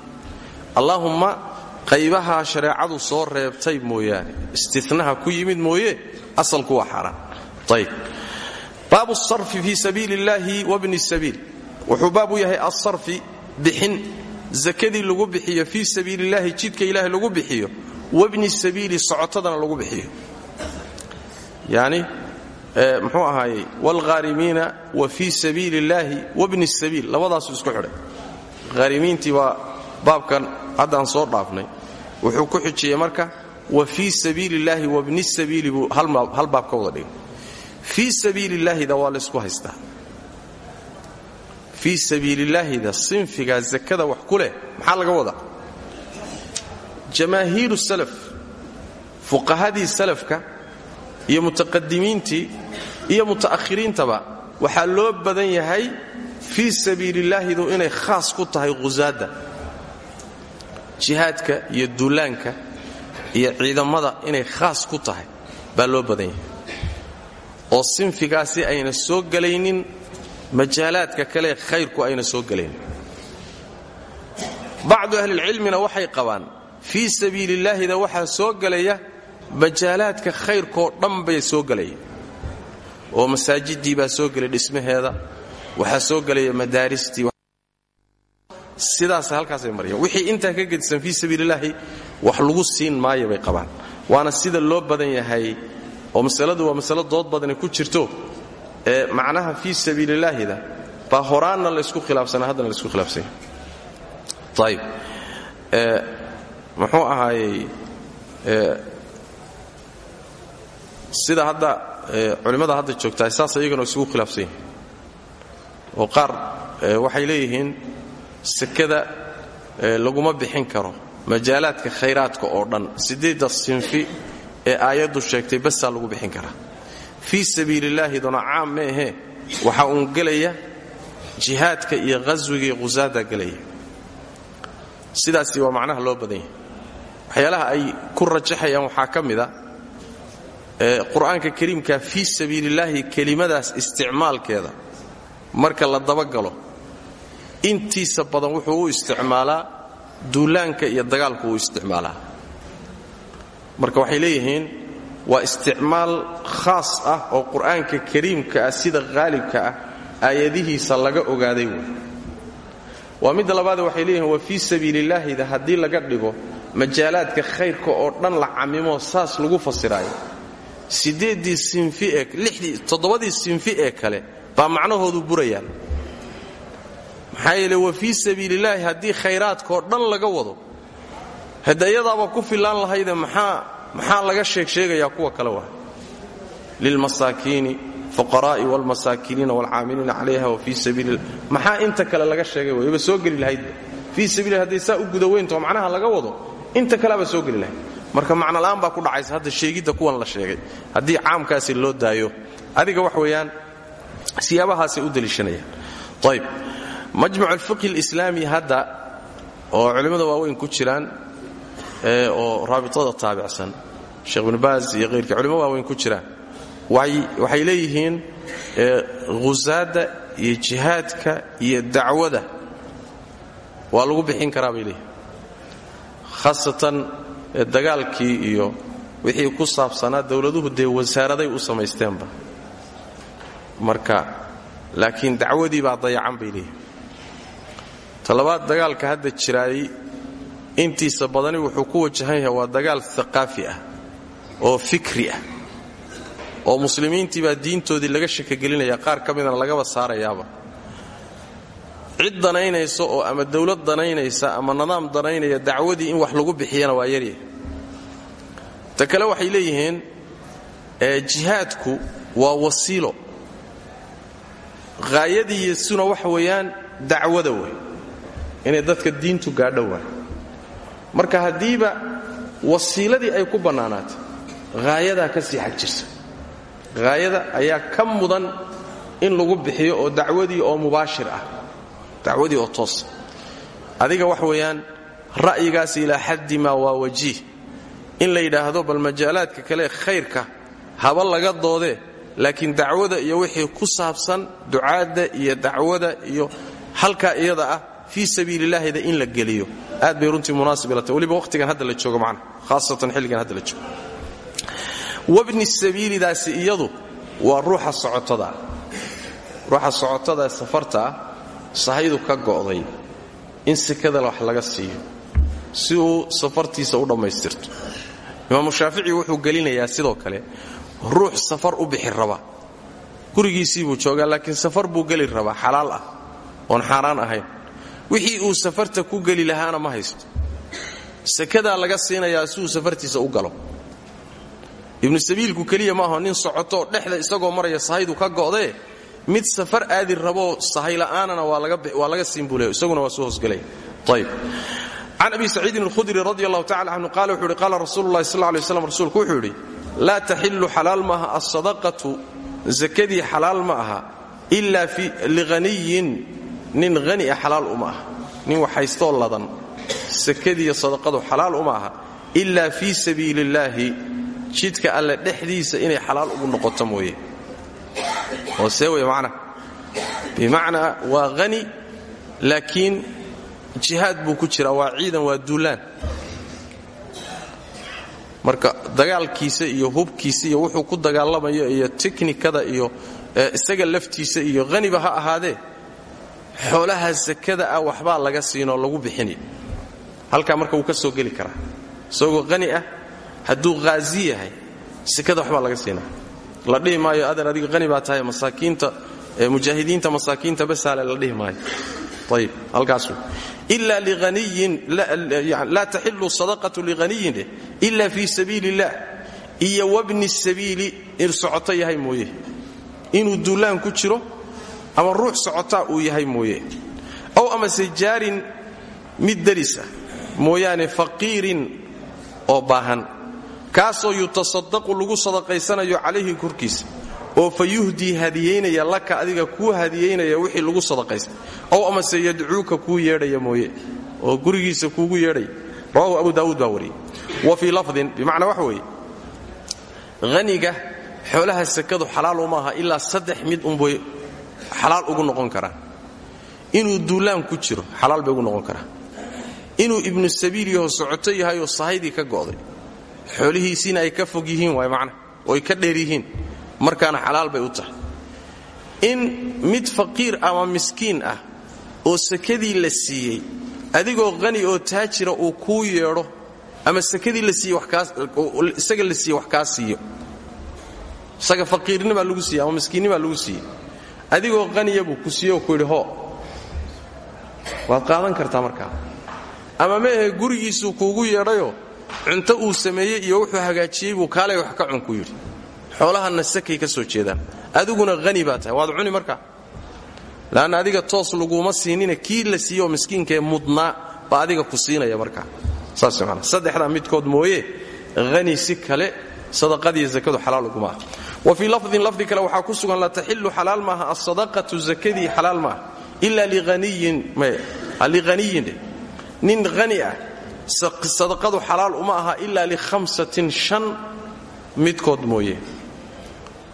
Allaahumma qaybaha shareecadu soo reebtay mooyaane. Istinaha ku yimid mooye asalku waa xaaraan. Ayb baabu sarfi fii sabiili illaahi wabni sabiil. Wuxuu baab u yahay asarfi bixin. Zakadii lagu bixiyo fii sabiili illaahi jidka ilaahay lagu bixiyo. Wabni sabiili socotadana lagu bixiyo. Yani muxuu ahaayey waalghaarimiina wa fii sabiili illaahi wabni sabiil. Labadaasuu isku xidhay baabkan haddaan soo dhaafnay wuxuu ku xijiyey marka wa fii sabiili illaahi wabni sabiili buu hal baab ka wada dhigay. Fii sabiili illaahida waa laysku haystaa. Fii sabiilillaahida sinfigaa zakada wax ku leh maxaa laga wadaa? Jamaahiiru salaf fuqahadii salafka iyo mutaqadimiintii iyo muta'ahiriintaba waxaa loo badan yahay fii sabiilillaahidu inay khaas ku tahay khusaadda jihaadka iyo duulaanka iyo ciidamada inay khaas ku tahay baa loo badan yahay. oo sinfigaasi ayna soo gelaynin majaalaadka kale khayrku ayna soo gelaynin bacdu ahlilcilmina waxay qabaan fii sabiilillaahida waxaa soo gelaya majaalaadka khayrkoo dhan bay soo gelaya oo masaajidii baa soo gelay dhismaheeda waxaa soo gelaya madaaristii sidaas halkaasay mariyaan wixii intaa ka gedisan fii sabiilillaahi wax lagu siin maayo bay qabaan. Waana sida loo badan yahay oo masaladu waa masalo dood badani ku jirto ee macnaha fii sabiilillaahida baa horaanna laysku khilaafsanaa haddana laysku khilaafsanya ayib muxuu ahaayey sida hadda culimmada hadda joogtaa saas iyagana isugu khilaafsan oo qaar waxay leeyihiin sekada laguma bixin karo majaalaadka khayraadka oo dhan. Siddeedda sinfi ee aayaddu sheegtay basaa lagu bixin karaa. Fii sabiilillaahiduna caam ma ahee waxa uun gelaya jihaadka iyo qaswiga iyo qusaada gelaya. Sidaasi waa macnaha loo badan yahay. Waxyaalaha ay ku rajaxayaan waxaa ka mida qur'aanka kariimka fii sabiilillaahi kelimadaas isticmaalkeeda. Marka la dabagalo intiisa badan wuxuu u isticmaalaa duulaanka iyo dagaalku uu isticmaalaa. Marka waxay leeyihiin waa isticmaal khaas ah oo qur'aanka kariimka ah sida qaalibka ah aayadihiisa laga ogaaday wey waa midda labaade waxay leeyihiin waa fii sabiilillaahida haddii laga dhigo majaalaadka khayrka oo dhan la camimo saas lagu fasiraayo. Siddeeddii sinfi ee lixdii toddobadii sinfi ee kale baa macnahoodu burayaan maxaa yeele wa fii sabiilillaahi haddii khayraadkaoo dhan laga wado hadda iyadaaba ku fillaan lahayde maxaa maxaa laga sheeg kuwa kale waa? Lilmasaakiini fuqaraa'i waalmasaakiiniina waalcaamiliina calayha wa fii sabiilillah. Maxaa inta kale laga sheegay wayba soo geli lahaydba fii sabiilillah hadday saa u macnaha laga wado inta kaleaba soo geli lahayd. Marka macnola'aan baa ku dhacaysa hadda sheegidda kuwan la sheegay. Haddii caamkaasi loo daayo adiga wax weeyaan siyaabahaasay u deliishanayaan. Ayb majmuc alfiqhi alislaami hadda oo culimmada waaweyn ku jiraan oo raabitada taabicsan sheekh ibnu baas iyo hayrkii culimo waaweyn ku jiraan waxay leeyihiin husaadda iyo jihaadka iyo dacwada. Waa lagu bixin karaa bay leeyihiin khaasatan dagaalkii iyo wixii ku saabsanaa dowladuhu dee wasaaraday u samaysteenba marka laakiin dacwadii baa dayacan bay leeyihiin talabaad dagaalka hadda jiraayey intiisa badani wuxuu ku wajahan yahay waa dagaal aqaafi ah oo fikri ah. Oo muslimiintii baa diintoodii laga shakagelinaya qaar ka midana lagaba saarayaaba. Cid danaynaysa oo ama dawlad danaynaysa ama nidaam danaynaya dacwadii in wax lagu bixiyana waa yarya ta kale waxay leeyihiin jihaadku waa wasiilo. Haayadiiisuna waxa weeyaan dacwada wey inay dadka diintu gaadho waay. Marka haddiiba wasiiladii ay ku bannaanaatay haayadaa ka sii xag jirta haayada ayaa ka mudan in lagu bixiyo oo dacwadii oo mubaashir ah dacwadii oo toosa adiga wax weeyaan ra'yigaas ilaa xaddi maa waa wajiih in la yidhaahdo bal majaalaadka kale khayrka haba laga doodee laakiin dacwada iyo wixii ku saabsan ducaadda iyo dacwada iyo halkaa iyada ah fii sabiilillaahida in la geliyo. Aad bay runtii munaasib ilata weliba wakhtigan hadda la joogo macna. Khaasatan xilligan hadda la joogo. Wabni sabiilidaasi iyadu waa ruuxa socotada. Ruuxa socotada safarta ah sahaydu ka go'day in sekada wax laga siiyo. Si uu safartiisa u dhammaystirto. Imaamu shaafici wuxuu gelinayaa sidoo kale ruux safar u bixi raba. Gurigiisii buu joogaa laakiin safar buu geli rabaa xalaal ah. Oon xaaraan ahayn wixii uu safarta ku geli lahaana ma haysto. Sekadaa laga siinayaa si uu safartiisa u galo. Ibnu sabiilku keliya maaho nin socotoo dhexda isagoo maraya sahaydu ka go'dee mid safar aadi raboo sahayla'aanana waa laga siin buu leey isaguna waa soo hosgelaya ayb can abi saciidin alkhudri radi allahu tacala canhu qaala wuxuu yidhi qaala rasuulu llahi sal rasuulku wuxuu yidhi laa taxillu xalaal maaha alsadaqatu sakadii xalaal ma aha ilaa lighaniyin nin hani a xalaal uma aha. Nin waxhaystoo ladan sakadiiyo sadaqadu xalaal uma aha. Ilaa fii sabiili illaahi jidka alle dhexdiisa inay xalaal ugu noqoto mooye. Oo see wey macna. Bimacnaa waa hani laakiin jihaad buu ku jiraa waa ciidan waa duulaan. Marka dagaalkiisa iyo hubkiisa iyo wuxuu ku dagaalamayo iyo teknikada iyo isaga laftiisa iyo haniba ha ahaadee xoolaha sakada ah waxbaa laga siinoo lagu bixinay halkaa marka wuu ka soo geli karaa. Isagoo qani ah hadduu qaazi yahay sekada waxbaa laga siinaa. La dhihi adan adiga qani baa tahay masaakiinta mujaahidiinta masaakiinta basaale la dhihi maayo. Ayib halkaasu ila lianiyin laa taxilu sadaqatu lighaniyin dheh ila fii sabiili illah wabni sabiili in yahay mooye. Inuu duulaan ku jiro ama ruux socotaa uu yahay mooye. Ow amase jaarin mid darisa mooyaane faqiirin oo baahan. Kaasoo yutasadaqu lagu sadaqaysanayo calayhi korkiisa. Oo fa yuhdii hadiyaynaya laka adiga kuu hadiyaynaya wixii lagu sadaqaysta ow amase yadcuuka kuu yeedhaya mooye. Oo gurigiisa kuugu yeedhaya rawahu abu daawuud baa wa fii lafdin bimacnaa waxa weeye. Xoolaha sakadu xalaal uma aha ilaa saddex mid unbay xalaal ugu noqon karaan inuu duulaan ku jiro xalaal bay ugu noqon karaan. Inuu ibnu sabiil yaho socoto yahayoo sahaydii ka go'day. Xoolihiisiina ay ka fog yihiin waay macna oy ka dheer yihiin. Markaana xalaal bay u tahay. In mid faqiir ama miskiin ah oo sakadii la siiyey adigoo qani oo taajira uu kuu yeedho ama sakadii isaga la siiye wax kaa siiyo. Isaga faqiirnimaa lagu siiye ama miskiinnimaa lagu siiyey adigoo qaniya buu ku siiye oo ku yidhi hoo waad qaadan kartaa markaa ama meahe gurigiisuu kuugu yeedhayoo cunto uu sameeyey iyo wuxuu hagaajiyey buu kaalay wax ka cun ku yidhi. Xoolahanna sakay ka soo jeedaan. Adiguna hani baa tahay. Waad cuni markaa laanna adiga toos laguma siinina kii la siiye oo miskiinkaee baa adiga ku siinaya markaa saas man saddexdaa midkood mooye hani si kale sadaqadiiyo zakadu xalaal uguma ah wa fii lafdin lafdi kale waxaa ku sugan la taxilu xalaal maaha asadaqatu zakadii xalaal maaha ila lighaniyin. Nin hani ah sadaqadu xalaal uma aha ilaa lihamsatin shan midkood mooye.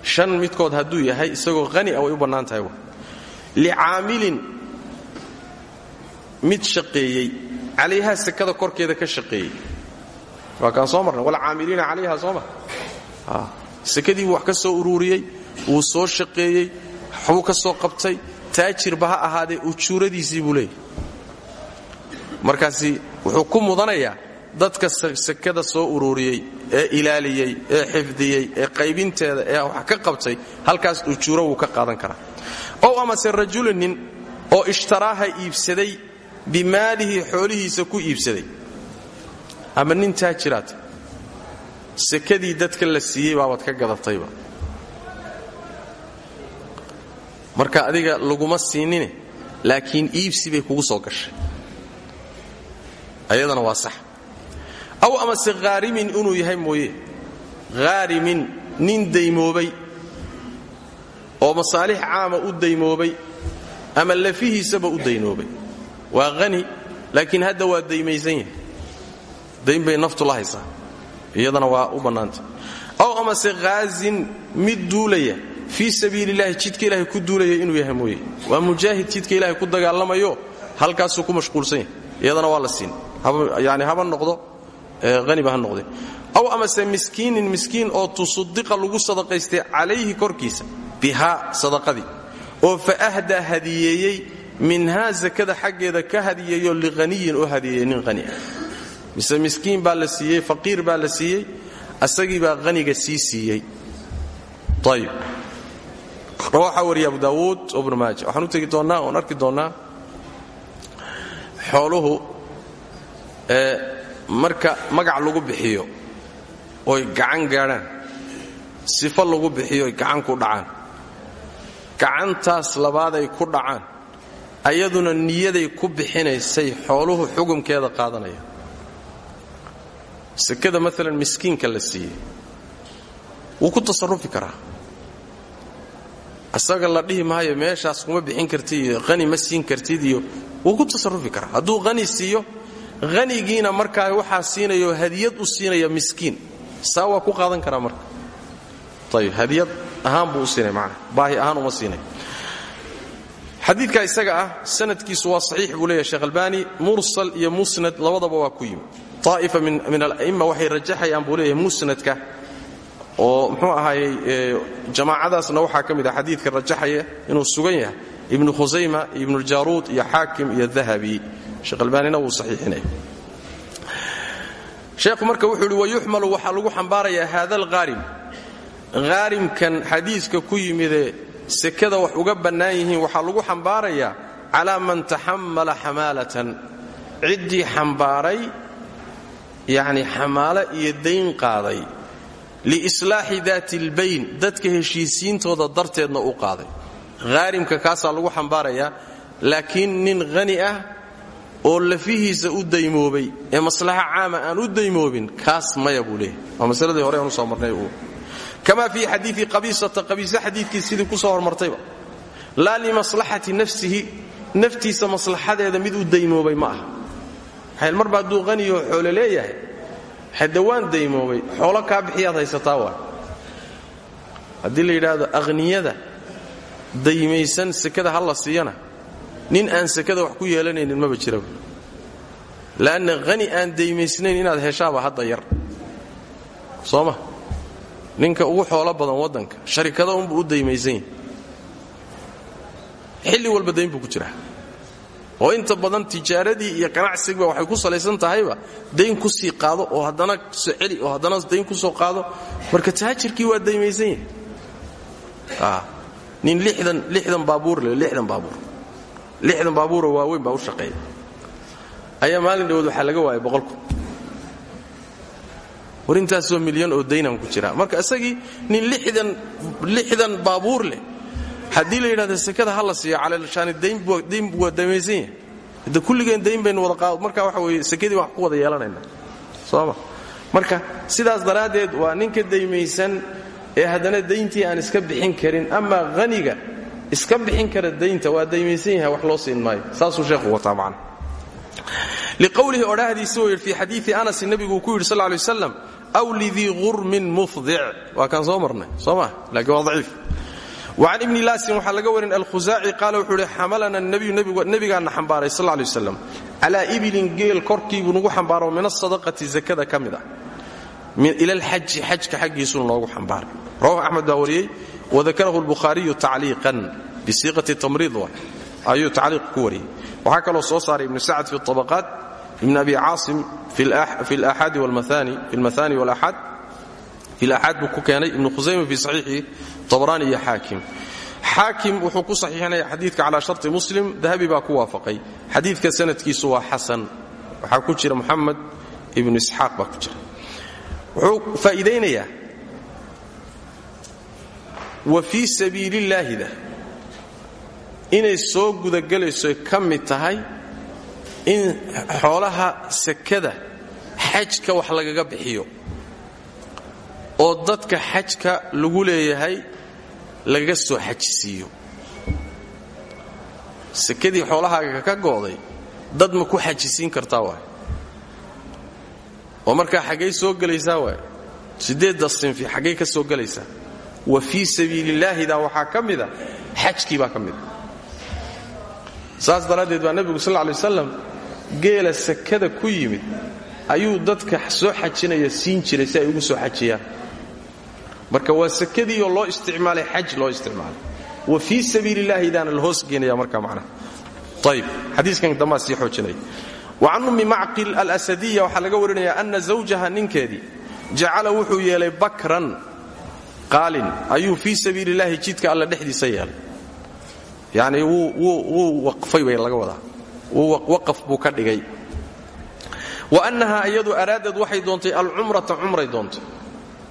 Shan midkood hadduu yahay isagoo hani ah way u bannaan tahay licaamilin mid shaqeeyey calayhaa sakada korkeeda ka shaqeeyey. Waa kaan soo marnay? Walcaamiliina calayha soo mar sakadii buu wax ka soo uruuriyey wuu soo shaqeeyey waxbuu ka soo qabtay taajirba ha ahaadee ujuuradiisii buu leeyahy markaasi wuxuu ku mudanayaa dadka sakada soo uruuriyey ee ilaaliyey ee xifdiyey ee qaybinteeda ee wax ka qabtay halkaas ujuuro wuu ka qaadan karaa. Ow amase rajulanin oo ishtaraaha iibsaday bimaalihi xoolihiisa ku iibsaday ama nin taajiraata sakadii dadka la siiyey baabaad ka gadatayba. Marka adiga laguma siinine laakiin iibsi bay kugu soo gashay. Ayadana waa sax. Aw amase haarimin inuu yahay mooye. Haarimin nin daymoobay. Oo masaalix caama u daymoobay. Ama lafihiisaba u daynoobay waa hani laakiin hadda waa daymaysan yahay. Dayn bay naftu la haysaa iyadana waa u bannaanta. Aw amase haazin mid duulaya fii sabiilillahi jidka ilaahay ku duulaya inuu yahay mooye. Waa mujaahid jidka ilaahay ku dagaalamayo halkaasuu ku mashquulsan yahay. Iyadana waa la siin. Yani haba noqdo haniba ha noqde. Aw amase miskiinin miskiin oo tusudiqa lagu sadaqaystay calayhi korkiisa bihaa sadaqadii. Oo fa ahdaa hadiyeeyey minhaa sakada xaggeeda ka hadiyeeyo liqaniyin oo hadiyeeyey nin hani ah mise miskiin baa la siiyey faqiir baa la siiyey asagii baa haniga sii siiyey. Ayib waxaa wariya abu daawuud oo maaja. Waxaan u tegi doonnaa oon arki doonnaa xooluhu ee marka magac lagu bixiyo oy gacan gaadhaan. Sifo lagu bixiyo oy gacan ku dhacaan. Gacantaas labaaday ku dhacaan. Ayaduna niyaday ku bixinaysay xooluhu xugumkeeda qaadanaya sekada maalan miskiinka la siiyey wuu ku tasarufi karaa. Asaga la dhihi maayo meeshaas kuma bixin kartid iyo hani ma siin kartid iyo wuu ku tasarufi karaa. Hadduu hani siiyo hanigiina markaa waxaa siinayo hadiyad u siinaya miskiin. Saa ku qaadan karaa marka. Ayib hadiyad ahaan buu siinay manaa baahi ahaan uma siinay. Xadiidka isaga ah sanadkiisu waa saxiix buu leeyahy sheekh mursal iyo musnad labadaba waa ku yimi aa'ifa min ala'imma waxay rajaxayaan buu leeyahay musnadka oo muxuu ahaayey jamaacadaasna waxaa ka ah xadiidka rajaxaya inuu sugan yahay ibnu khusayma ibnuljaruud iyo xaakim iyo dahabi sheekh wuu saxiixinaya sheekhu marka wuxuu yidhi wayuxmalu waxaa lagu xambaarayaa haada alqaarim qaarimkan xadiiska ku yimidee sekada wax uga bannaan yihiin lagu xambaarayaa calaa man taxammala xamaalatan ciddii xambaaray yacni xamaalo iyo dayn qaaday liislaaxi daati albayn dadka heshiisiintooda darteedna u qaaday. Haarimka kaasaa lagu xambaarayaa laakiin nin hani ah oo lafihiisa u daymoobay ee maslaxa caama aan u daymoobin kaas maya buu leeyahy waa hore aan u soo marnay kama fii xadiii qabiisata qabiise xadiidkii sidii ku soo hormartayba. Laa limaslaxati nafsihi naftiisa maslaxadeeda mid u daymoobay ma aha marba hadduu haniyo xoole leeyahay. Hadawaan daymoobay. Xoolo kaa bixiyaad haysataa waa. Haddii la yidhaahdo akhniyada daymaysan sekada ha la siiyana nin aan sekada wax ku yeelanaynin maba jiraba la'anna hani aan daymaysnayn inaad heshaaba hadda yar. Soo ma ninka ugu xoolo badan waddanka sharikada unbuu u daymaysan yahay xilli walba dayn buu ku jiraa oo inta badan tijaaradii iyo ganacsigba waxay ku salaysan tahayba dayn ku sii qaado oo haddana soo celi oo haddana dayn ku soo qaado. Marka taajirkii waa daymaysan yahay. Nin lixdan baabuur le lixdan baabuur. Lixdan baabuuroo waaweyn baa u shaqeeya ayaa maalin dhawood waxaa laga waayay boqolku. War intaasoo milyan oo daynaan ku jiraa marka isagii nin lixdan baabuur leh haddii la yidhahdo sekada ha la siiyo calaashaani dayn waa damaysan yahay. De kulligeen dayn baynu wada marka waxa weye sekadii wax ku wada yeelanayna. Sooma marka sidaas daraaddeed waa ninka daymaysan ee haddana dayntii aan iska bixin karin amaa haniga iska bixin kara daynta waa daymaysan yahay wax loo siin maayo. Saasuu sheekhu wataa macna. Liqowlihi odhaahdiisi uu yidhi fii xadiii anas nebiguu ku yidhi sal lay waslam aw lidii qurmin mufdic waa kaan soo marnay soo waa daciif wacan ibni laasin waxaa laga warin alkhusaaci qaala wuxuu ihi xamalana nabiyu nebigaana xambaaray sal ley waslam calaa ibilin geel korkiibuu nagu xambaaro min asadaqati zakada ka mid ah. Ila alxaji xajka xaggiisuu noogu xambaaray rawahu axmed baa wariyey wadakarahu lbukhaariyu tacliiqan bisiiqati tamriid wa. Ayuu tacliiq ku wariyey. Waxaa kaloo soo saaray ibnu sacd fi abaqaat ibn abi caasim fi alaxaadi ah, walmaani walaxaad fi laxaad buu ku keenay ibnu khusayma fi saxiixi tabraani iyo xaakim. Xaakim wuxuu ku saxiixinaya xadiidka calaa sharti muslim dahabi baa ku waafaqay. Xadiidka sanadkiisu waa xasan. Waxaa ku jira muxamed ibnu isxaaq baa ku jira. Wuxuu faa'iidaynayaa wa fii sabiili illaahida inay soo gudagelayso ka mid tahay in xoolaha sekada xajka wax lagaga bixiyo oo dadka xajka lagu leeyahay lagaga soo xajisiiyo. Sekadii xoolahaaga ka gooday dad ma ku xajisiin kartaa waay. Oo markaa xaggay soo gelaysaa waay. Siddeedda sinfi xaggay ka soo gelaysaa. Wa fii sabiiliillaahidaa waxaa ka mida xajkii baa ka saas daraaddeed baa nebigu sal lay wasalam geela sekada ku yimid. Ayuu dadka soo xajinaya siin jiray si ay ugu soo xajiyaan marka waa sekadiioo loo isticmaalay xaj loo isticmaalay. Wa fii sabiilillahidaana la hoos geenaya marka macnaha ayib xadiiskan dambaa sii xoojinaya wa can ummi macqil alasadiya waxaa laga warinaya ana zawjaha ninkeedii jacala wuxuu yeelay bakran qaalin. Ayuu fii sabiili jidka alla dhexdiisa yeelay. Yacni wuu waqfay bay laga wadaa. Waqaf buu ka dhigay. Wa annahaa iyadu araadad waxay doontay alcumrata cumray doontay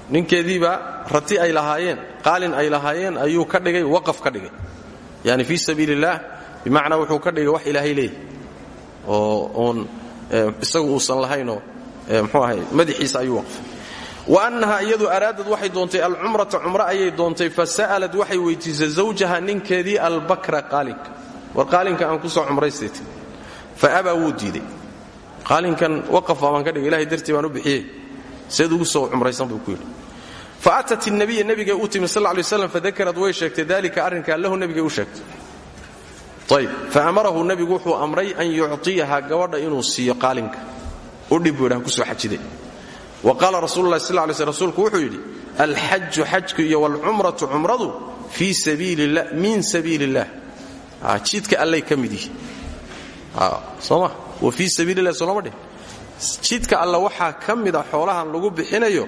ninkeediibaa rati ay lahaayeen qaalin ay lahaayeen ayuu ka dhigay waqaf ka dhigay. Yani fii sabiili illaah bimacnaa wuxuu ka dhigay wax ilaahay leeyahy oo uun isagu uusan lahaynoo mxuu ahay madaxiisa ayuu waqfay wa annahaa iyadu araadad waxay doontay alcumrata cumro ayay doontay fa sa'alad waxay weydiisay zawjaha ninkeedii albakra qaalinka. War qaalinka aan ku soo cumraystayt fa abaa wuu diiday. Qaalinkan waqaf ka dhigay ilahay dartii baan u bixiyey seed ugu soo cumraysan buu ku yidhi. Fa atat inabiya nebigay u timi sal lay waslam fadakarad way sheegtay dalika arrinkaa lahu nebigay u sheegtay. Ayb fa amarahu nebigu wuxuu amray an yuctiyaha gabadha inuu siiyo qaalinka. U dhib buu idhaha ku soo xajiday wa qaala rasulu lahi sl lay sl rsulku wuxuu yidhi alxaju xajku iyo waalcumratu cumradu min sabiili illah jidka allay ka mid yihiin. Soma wa fii sabiililah soloma dheh jidka alle waxaa ka mida xoolahan lagu bixinayo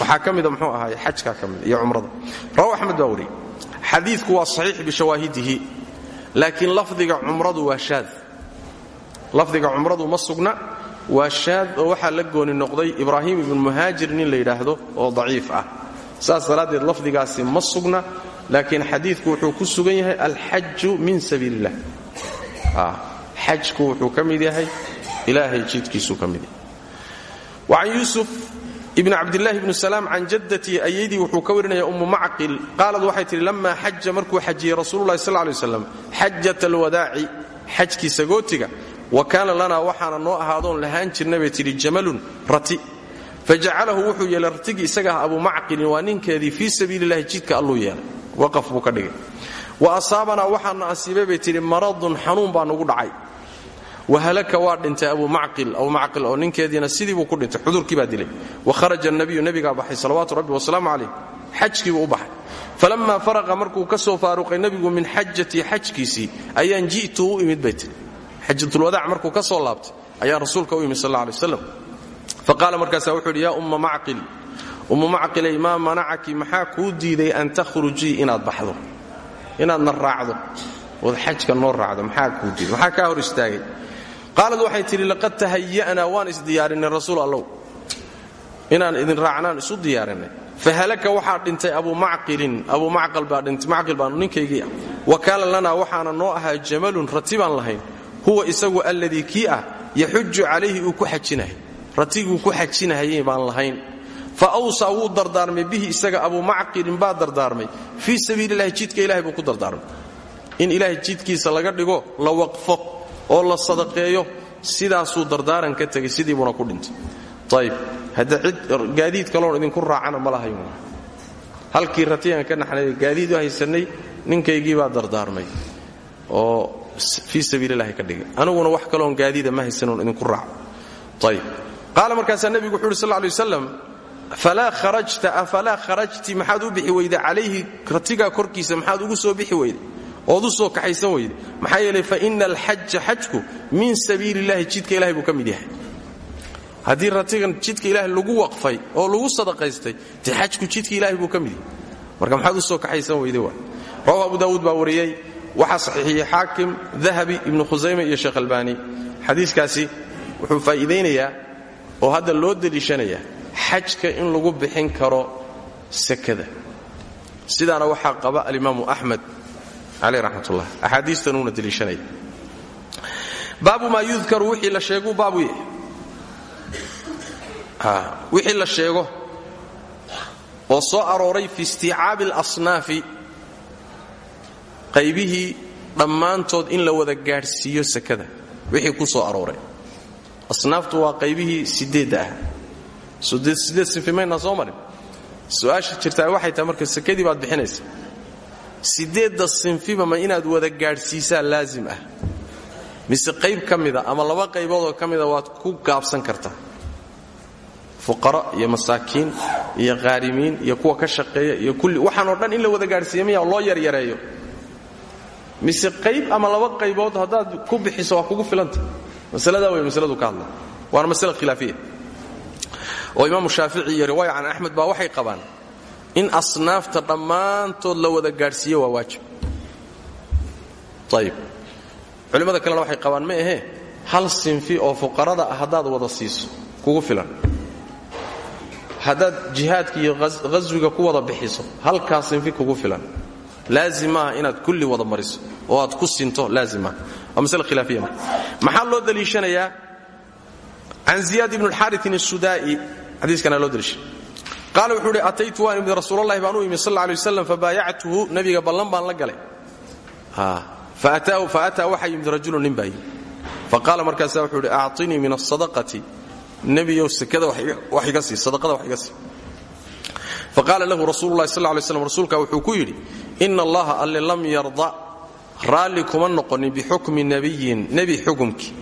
waxaa ka mida mxuu ahaay xajkaa ka iyo cumrada. Rawa axmed baa wariyey xadiidku waa saxiix bishawaahidihi laakiin lafdiga cumradu waa shaad. Lafdiga cumradu ma waa shaad oo waxaa la gooni noqday ibraahim ibnu muhaajir nin la yidhaahdo oo daciif ah. Saas daraaddeed lafdigaasi ma sugna laakiin xadiidku wuxuu ku sugan yahay alxaju min sabiil illah xajku wuxuu ka yahay ilaahay jidkiisuu ka mid yahay wacan yuusuf ibn cabdillaahi bni salaam can jaddatii ayaydii wuxuu ka warinaya ummu macqil qaalad waxay tidhi lammaa xaja markuu xajiyey rasuululahi sal lay waslam xajat alwadaaci xajkii sagootiga wa kaana lanaa waxaana noo ahaadoon lahaan jirna bay tidhi jamalun rati. Fajacalahu wuxuu yeelay ratigii isaga ah abu macqilin waa ninkeedii fii sabiililahi jidka alluu yeelay. Waqaf buu wa asaabanaa waxaana asiibay bay maradun xanuun baa nugu dhacay wahalaka waa dhintay abu macqil abu macqil oo ninkeediina sidii buu ku dhintay cudurkii baa dilay. Wa kharaja nabiyu nebigaa baxay salawaatu rabbi wasalaamu calayh xajkiibuu u baxay. Falammaa faraqa markuu ka soo faaruqay nebigu min xajatii xajkiisii ayaan ji'tu u imid bay tiri xajatulwadaac markuu ka soo laabtay ayaan rasuulka u imid sal alla alay waslam faqaala markaasaa wuxuu yidhi yaa umma macqil ummu macqilay maa manacaki? Maxaa kuu diiday an takhrujii qaalad waxay tidhi laqad tahaya'naa waan isdiyaarinay rasuul allow. Inaan idin raacnaan isu diyaarinay. Fahalaka waxaa dhintay abu macqilin. Abu macqal baa dhintay macqil baanu ninkaygii ah wa kaana noo ahaa jamalun rati baan lahayn. Huwa isagu alladii kii ah yaxuju ku xajinahay ratiguu ku xajinahayay baan lahayn. Fa awsaa wuu dardaarmay. Bihi isaga abu macqilin baa dardaarmay. Fii sabiililahi jidka ilahay buu ku dardaarmay. In ilaahay jidkiisa laga dhigo la waqfo oo la sadaqeeyo sidaasuu dardaaran ka tegay sidiibuuna ku dhintay. Ayib hadda cid gaadiid kaloon idinku raacana ma lahayn halkii ratiyan ka naxnay gaadiid u haysannay ninkaygii baa dardaarmay oo fii sabiililahi ka dhigay. Aniguna wax kaloon gaadiida ma haysanoon idinku raaco ayib qaala markaasaa nebigu wuxu uhi sal lay waslam falaa kharajta afalaa kharajti maxaad u bixi weyda? Calayhi ratigaa korkiisa maxaad ugu soo bixi weyda ood u soo kaxaysan weyde maxaa yeelay fa ina alxaja xajku min sabiili jidka ilahay buu ka yahay. Haddii ratigan jidka ilaahay lagu waqfay oo lagu sadaqaystay te xajku jidka ilahay buu ka yahay. Marka maxaad u soo kaxaysan weyde waa. Rawahu abu daawuud baa wariyey waxaa saxiixiyey xaakim dahabi ibnu khusayme iyo sheekh albaani xadiiskaasi wuxuu faa'iidaynayaa oo hadda loo deliishanayaa xajka in lagu bixin karo sakada sidaana waxaa qaba alimaamu axmed caleyh raxmatullah axaadiistanuuna deliishanaya baabu maa yudkaru wixii la sheeguu baabu yahay wixii la sheego. Oo soo arooray fi istiicaabi alasnaafi qaybihii dhammaantood in la wada gaadhsiiyo sakada. Wixii ku soo arooray. Asnaaftu waa qaybihii sideedda ah. Sideed sinfimaynaa soo marin. Su'aasha jirtaa waxay tahay marka sakadii baad bixinaysa sideedda sinfiba ma inaad wada gaadhsiisaa laazim ah. Mise qayb ka mida ama laba qayboodoo ka mida waad ku gaabsan kartaa. Fuqara iyo masaakiin iyo qaarimiin iyo kuwa ka shaqeeya iyo kulli waxaanoo dhan in la wada gaadhsiiya miya loo yaryareeyo. Mise qayb ama laba qaybood haddaad ku bixiso waa kugu filanta. Masaladaa way masaladu ka hadla waana masala khilaafiya. Oo imaamu shaafici iyo riwaaya can axmed baa waxay qabaan in asnaafta dhammaantood la wada gaadhsiiyo waa waajib. Ayib culimmada kalena waxay qabaan ma ahee hal sinfi oo fuqarada ah wada siiso kugu filan. Haddaad jihaadka iyo haswiga ku wada bixiso halkaa sinfi kugu filan. Laazim maaha inaad kulli wada mariso oo aad ku sinto laazim maaha waa masale khilaafiya maxaa loo daliishanayaa? Can ziyaad ibn asudaa'i xadiiskana loo daliishay qaala wuxuu uhi ataytu waan imid rasuulallahi baan u imid sal lay waslam nabiga ballan baan la galay. Faataa waxaa yimid rajulu nin baa yimid faqaala markaasa wuxuu ihi acطinii min asadaqati nebiyow sekada wax iga sii sadaqada wax iga sii. Faqaala lahu rasuulu lahi sal lay slam rasuulka wuxuu ku yidhi ina allaha alle lam yarda raalli kuma noqonin bixukmi nebiyin nebi xukumkii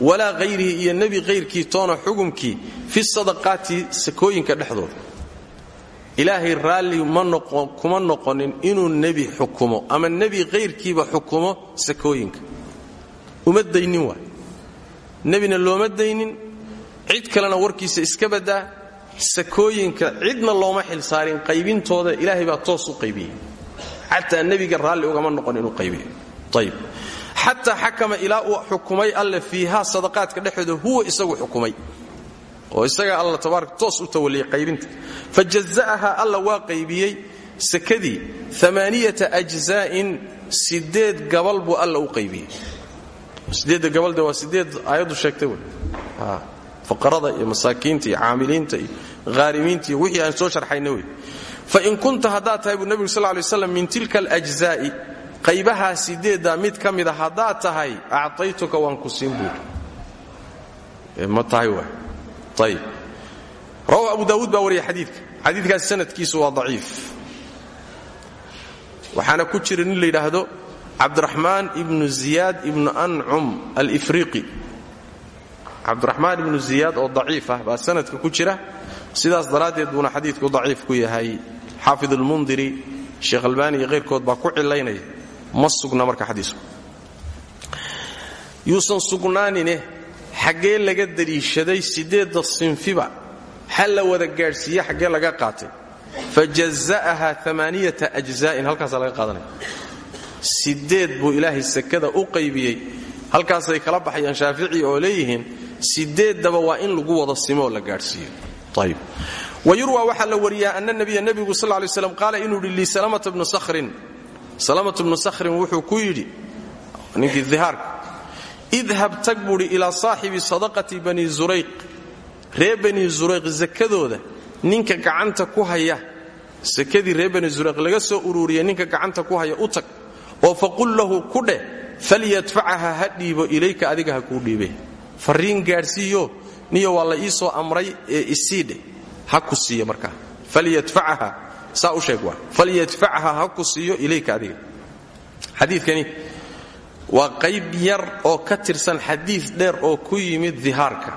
walaa hayrihi iyo nebi hayrkii toona xukumkii fi sadaqaati sakooyinka dhexdooda ilaahay raalli kuma noqonin inuu nebi xukumo ama nebi kayrkiiba xukumo sakooyinka. Uma daynin waay. Nebina looma daynin cid kalena warkiisa iska baddaa sakooyinka cidna looma xilsaarin qaybintooda ilaahay baa toos u qaybiyey. Xataa nebiga raalli ugama noqon inuu qaybiyo. Ayb xataa xakama ilaa uu xukumay alle fiihaa sadaqaadka dhexdooda huwa isagu xukumay oo isaga alla tabaaraka toos u tawaliyey qaybinta. Fa jaza'aha alla waa qaybiyey sakadii amaaniyata ajzaa'in sideed gabal buu alla u qaybiyey. Sideedda gabalde waa sideed aayaddu sheegtay wey. Fuqarada iyo masaakiinta iyo caamiliinta iyo haarimiinta iyo wixii aan soo sharxayna wey. Fain kunta haddaad tahay buu nebigu sal lay slam min tilka alajzaa'i qaybahaa sideeddaa mid ka mida haddaad tahay actaytuka waan ku siin buuri ma tahay waay ayib rawahu abu daawuud baa wariya xadiidka. Xadiidkaas sanadkiisu waa daciif. Waxaana ku jira nin la yidhaahdo cabdiraxmaan ibnu ziyaad ibnu ancum alifriqi. Cabdiraxmaan ibnu ziyaad oo daciif ah baa sanadka ku jira. Sidaas daraaddeed buuna xadiidku daciif ku yahay. Xaafid ulmundiri sheekh albaani iyo hayrkood baa ku cilaynaya ma sugna marka xadiisku. Yuusan sugnaanine xaggee laga daliishaday sideedda sinfiba ha la wada gaadhsiiye xaggee laga qaatay. Fa jaza'aha amaaniyata ajzaa'in halkaasaa laga qaadanaya sideed buu ilaahay sakada u qaybiyey. Halkaasay kala baxayaan shaafici oo leeyihiin sideeddaba waa in lagu wada simoo la gaadhsiiyo ayb wayurwa waxaa la wariyaa ana nabiya nebigu sal lay slam qaala inuu yidhi lisalamata bnu sakhrin. Salamatu bnu sakhrin wuxuu ku yidhi ninkii dihaarka idhab tag buuhi ilaa saaxibi sadaqati bani zurayq. Ree bani zurayq sakadooda ninka gacanta ku haya sakadii ree bani zurayq laga soo uruuriya ninka gacanta ku haya u tag oo faqul lahu ku dheh falyadfacaha ha dhiibo ilayka adiga ha kuu dhiibe fariin gaadhsiiyo niyo waa la ii soo amray ee ha ku siiyo markaa. Falyadfacaha saa u sheeg waa. Ha ku siiyo ilayka adiga. Xadiidkani waa qayb yar oo ka tirsan xadiid dheer oo ku yimid dihaarka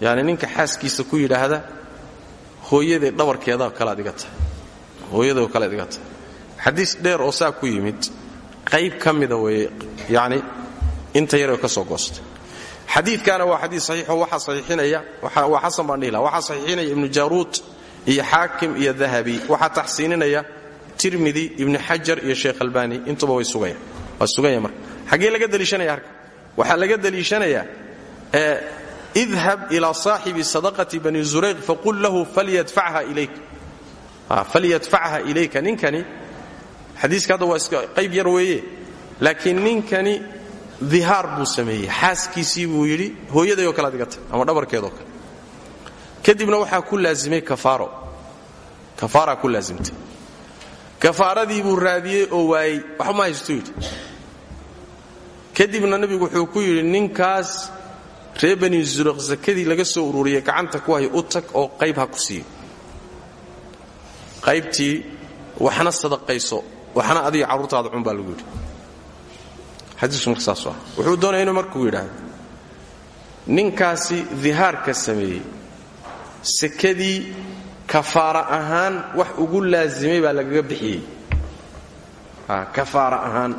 yacni ninka xaaskiisa ku yidhaahda hooyaday dhabarkeeda kalead iga tahay. Hooyadoo kalead xadiis dheer oo saa ku yimid qayb ka mida weeye yacni inta yaroo ka soo goostay xadiidkaana waa xadiis saxiixoo waxaa saxiixinaya waa xasan baan dhihi laha waxaa saxiixinaya ibnu iyo xaakim iyo dahabi. Waxaa taxsiininaya tirmidi ibni xajar iyo sheekh albani intuba way sugayaan waa suganya marka. Xaggee laga deliishanaya harka? Waxaa laga deliishanayaa idhab ilaa saaxibi sadaqati bani zurayq faqul lahu falyadfacha ilayka. Ninkani xadiiska hadda waa iska qayb yar weeye. Laakiin ninkani dihaar buu sameeyey. Xaaskiisii buu yidhi hooyadayoo kale ad iga tag ama dhabarkeedoo kadibna waxaa ku laazimay kafaaro. Kafaaraa ku laazimtay kafaaradii buu raadiyey oo waayey. Waxba ma haysto yidhi. Kadibna nebigu wuxuu ku yidhi ninkaas ree bani sakadii laga soo ururiyey gacanta ku haya u tag oo qayb ha ku siiyo qaybtii waxna sadaqayso waxna adiga carruurtaada cun baa lagu yidhi. Xadiisku marka ah wuxuu doonaya inuu markuu yidhaahdo ninkaasi dihaarka sameeyey sakadii kafaara ahaan wax ugu laazimay baa lagaga bixiyey. Kafaara ahaan.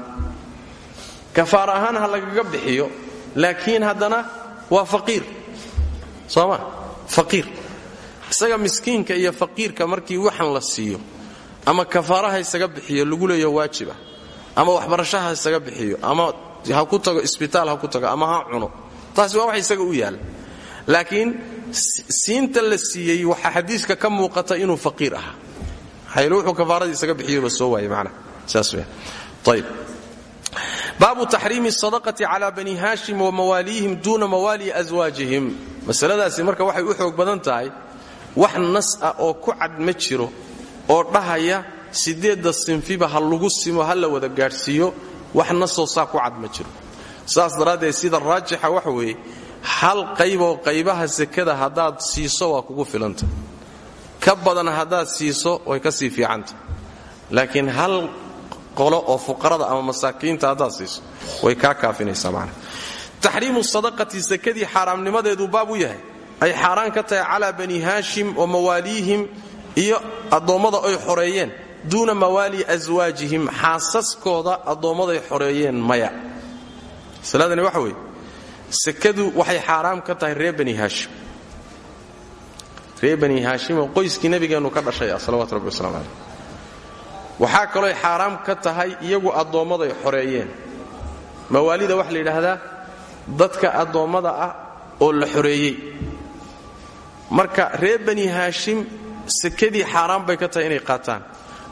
Kafaara ahaan ha lagaga bixiyo laakiin haddana waa faqiir. Soo ma? Faqiir. Isaga miskiinka iyo faqiirka markii waxan la siiyo ama kafaaraha isaga bixiyo lagu leeya waajiba ama waxbarashaha isaga bixiyo ama ha ku tago isbitaal ha ku tago ama ha cuno taasi waa wax isaga u yaalla laakiin siinta la siiyey waxaa xadiiska ka muuqata inuu faqiir ahaa. Wuxuu kafaaradii isaga soo waayey macnaha saas weya ayib baabu taxriimi sadaqati cala bani haashim wa mawaaliihim duuna mawaali aswaajihim masaladaasi marka waxay u xoog badan tahay wax nas ah oo ku cad ma jiro oo dhahaya sideedda sinfiba ha lagu simo ha la wada gaadhsiiyo wax nasoo saa ku cad ma jiro. Saas daraaddeed sida raajixa waxa weeye hal qayboo qaybaha sekada haddaad siiso waa kugu filanta. Ka badan haddaad siiso way ka sii fiicanta. Laakiin hal qolo oo fuqarada ama masaakiinta haddaad siiso way kaa kaafinaysaa macna. Taxriimu sadaqati sakadii xaaraamnimadeedu baab u yahay. Ay xaaraan ka tahay calaa bani haashim wa mawaaliihim iyo addoommada ay xoreeyeen duuna mawaali aswaajihim xaasaskooda addoommaday xoreeyeen maya. Masaladani waxa weeye sekadu waxay xaaraam ka tahay reer bani haashim. Reer bani haashim oo qoyskii nebigeennu ka dhashay ah salawatu rabbi waslamu caleyh waxaa kalooy xaaraam ka tahay iyagu addoommaday xoreeyeen. Mawaalida waxaa la dadka addoommada ah oo la xoreeyey. Marka reer bani haashim sekadii xaaraan bay ka tahay inay qaataan.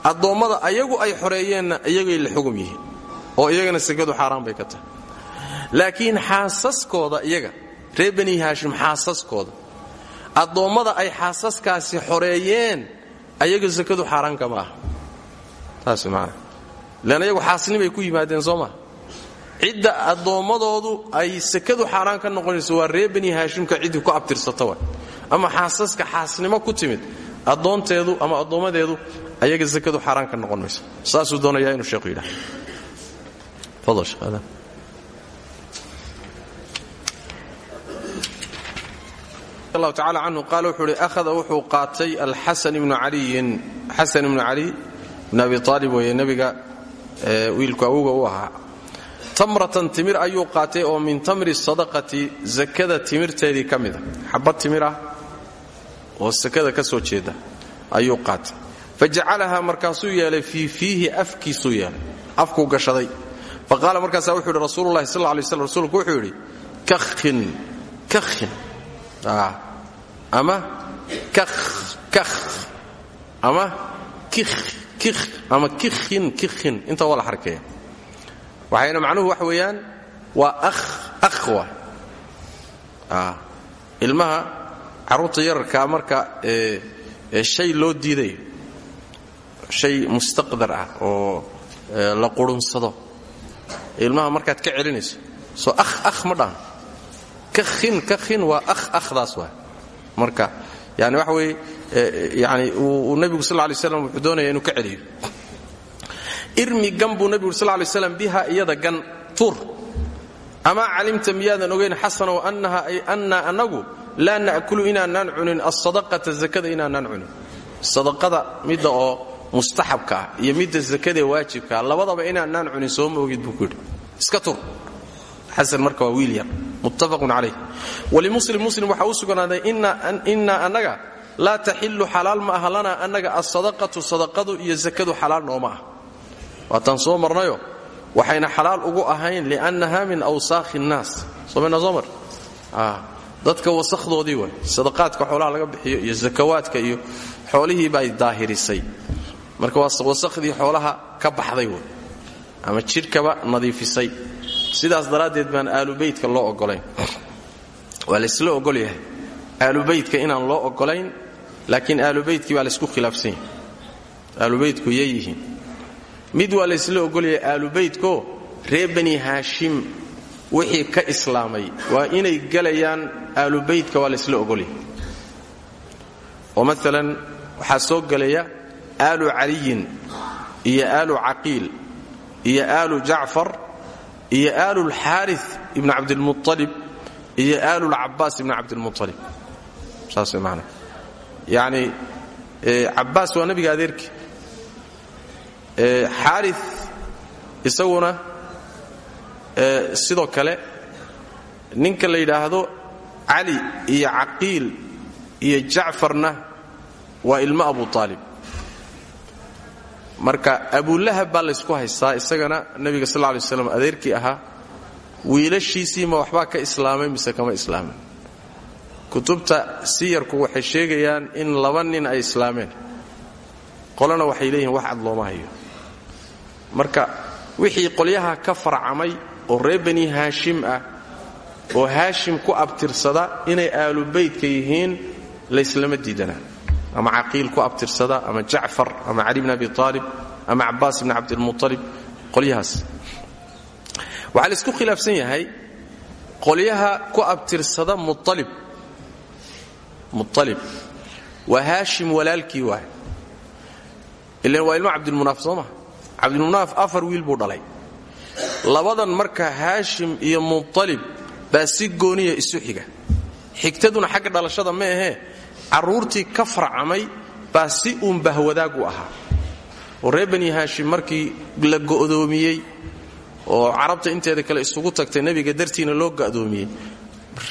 Addoommada ayagu ay xoreeyeenna iyagay la xugum yihiin oo iyagana sekadu xaaraan bay ka tahay laakiin xaasaskooda iyaga reer bani haashim xaasaskooda addoommada ay xaasaskaasi xoreeyeen ayaga sekadu xaaraanka ma aha. Taas maana leann ayagu xaasnimay ku yimaadeen soo maa cidda ay sekadu xaaraan ka noqonayso waa reer bani haashimka ciddii ku abtirsata wa ama xaasaska xaasnimo ku timid addoonteedu ama addoommadeedu ayaga sekadu xaaraan ka noqon mayso saasuu doonayaa inuu sheekhu yidhaha allahu tacala canhu qaal wuxuu uhi ahada wuxuu qaatay alxasan ibnu caliyin. Xasan ibnu cali ibn abi aalib weeye nebiga wiilku awowga u ahaa. Tamratan timir ayuu qaatay oo min tamri sadaqati zakada timirteedii ka mida xabad timir ah oo sakada ka soo jeeda ayuu qaatay. Fa jacalahaa markaasuu yeelay fii fiihi afkiisuu yeelay. Afkuu gashaday. Fa qaala markaasaa wuxuu yidhi rasuululahi sal lay rasuulku wuxuu yidhi kakhin kakhin ama? Kakh ama? Ama kikhin inta waa la xarkeeya. Waxayna macnuhu waxa weeyaan waa akh akh wa ilmaha carruurta yararkaa marka shay loo diidayo shay mustaqdar ah oo la qurunsado. Ilmaha markaad ka celinayso soo akh akh ma kakhin kakhin waa akh akhdaas waa marka yani waxa weeye yani uu nebigu sal lay slam wuxuu inuu ka celiyo. Irmi gan buu nebigu sal lay slam biha iyada gan tuur. Amaa calimta miyaadan ogayn xasanow annaa annagu laa na'kulu inaanaan cunin alsadaqata zakada inaanaan cunin. Sadaqada midda oo mustaxabka ah iyo midda zakadaee waajibkaa labadaba inaanaan cunin sooma ogid buu iska tur xasan marka waa wiil yar. Muttafaqun calayh walimuslim muslim waxaa u sugnaaday innaa annaga laa taxilu xalaal ma aha lanaa annaga alsadaqatu sadaqadu iyo zakadu xalaal nooma ah waataan soo marnayo waxayna xalaal ugu ahayn liannaha min awsaakhi nnaas. Somayna soo mar? Dadka wasakdoodii way. Sadaqaadka xoolaha laga bixiyo iyo zakawaadka iyo xoolihiibay daahirisay. Marka waa xoolaha ka baxday way. Ama jidhkaba nadiifisay sidaas daraaddeed baan aalubaytka loo ogolayn waa laysla ogol yahay. Aalubaytka inaan loo ogolayn laakiin aalubaytkii baa laysku khilaafsan yahay. Aalubaytku yeyihiin mid waa laysla ogolyahay aalubaytko reer bani haashim wixii ka islaamay waa inay gelayaan aalubaytka waa laysla ogolyahay oo maalan waxaa soo gelaya aalu caliyin iyo aalu caqiil iyo aalu jacfar iyo aalu lxaari ibn cabdilmualib iyo aalu lcabaas ibn cabdilmualib saas man yani cabaas waa nebiga adeerkii. Xaari isaguna sidoo kale ninka la yidhaahdo cali iyo caqiil iyo jacfarna waa ilmo abu aalib marka abulahab baa laysku haystaa isagana nebiga sal lay slam adeerkii ahaa wiilashiisii ma waxbaa ka islaamay mise kama islaamin. Kutubta siyarku waxay sheegayaan in laba nin ay islaameen. Qolana waxay leeyihiin wax cad looma hayo. Marka wixii qolyaha ka farcamay oo reer bani haashim ah oo haashim ku abtirsada inay aalubaytka yihiin layslama diidanaa ama caqiil ku abtirsada ama jacfar ama cali bn abi aalib ama cabaas bn cabdilmualib qolyahaas waxaa la isku khilaafsan yahay qolyaha ku abtirsada mualib mualib waa haashim walaalkii waay ilan waa ilmo cabdilmunaaf soo ma cabdilmunaaf afar wiil buu dhalay labadan marka haashim iyo mualib baa si gooniya isu xiga xigtaduna xagga dhalashada ma ahee carruurtii ka farcamay baa si uun bahwadaag u ahaa. Oo reer bani haashim markii la go'doomiyey oo carabta inteeda kale isugu tagtay nebiga dartiina loo go'doomiyey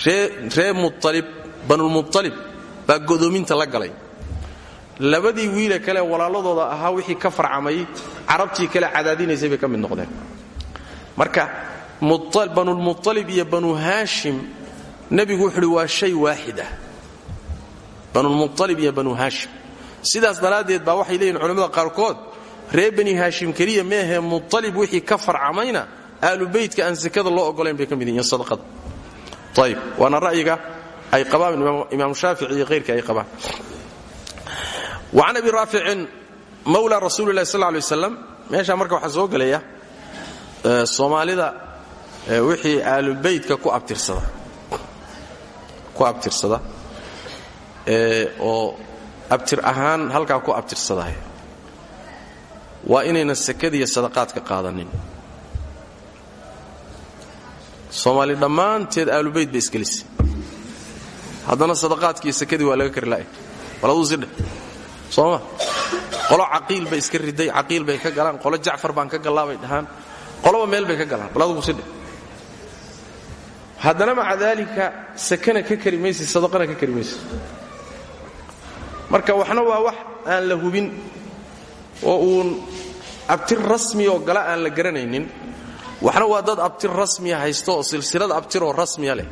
ree mualib banulmualib baa go'doominta la galay. Labadii wiile kale walaaladooda ahaa wixii ka farcamay carabtii kale cadaadinaysay bay ka mid noqdeen. Marka banulmualib iyo banu haashim nebigu wuxuuhi waa shay waaxid ah banulmualib iyo banu haashim. Sidaas daraaddeed baa waxay leeyihiin culimmada qaarkood reer bani haashim keliya meahee mualib wixii ka farcamayna aalu beytka aan sekada loo ogolayn bay ka mid yihiin sadaqada ayib waana ra'yiga ay qabaan imaamu shaafici iyo hayrkii ay qabaan. Wacan abi raaficin mawla rasuuli lahi sal lay waslam meeshaa marka waxaa soo gelaya soomaalida wixii aalubeytka ku abtirsada oo abtir ahaan halkaa ku abtirsadaya waa inayna sekadiiyo sadaqaadka qaadanin. Soomaali dhammaanteed aalubeyt bay isgelisay haddana sadaqaadkiiyo sekadii waa laga kari la'ay bal aduu sidhe sooma qolo caqiil bay iska riday caqiil bay ka galaan qolo jacfar baan ka gallaa bay dhahaan qoloba meel bay ka galaan. Bal adugu sidhe haddana maca daalika sakana ka kari maysid sadaqana ka kari maysid marka waxna waa wax aan la hubin oo uun abtir rasmi oo gala aan la garanaynin. Waxna waa dad abtir rasmiya haysto oo silsilad abtiroo leh.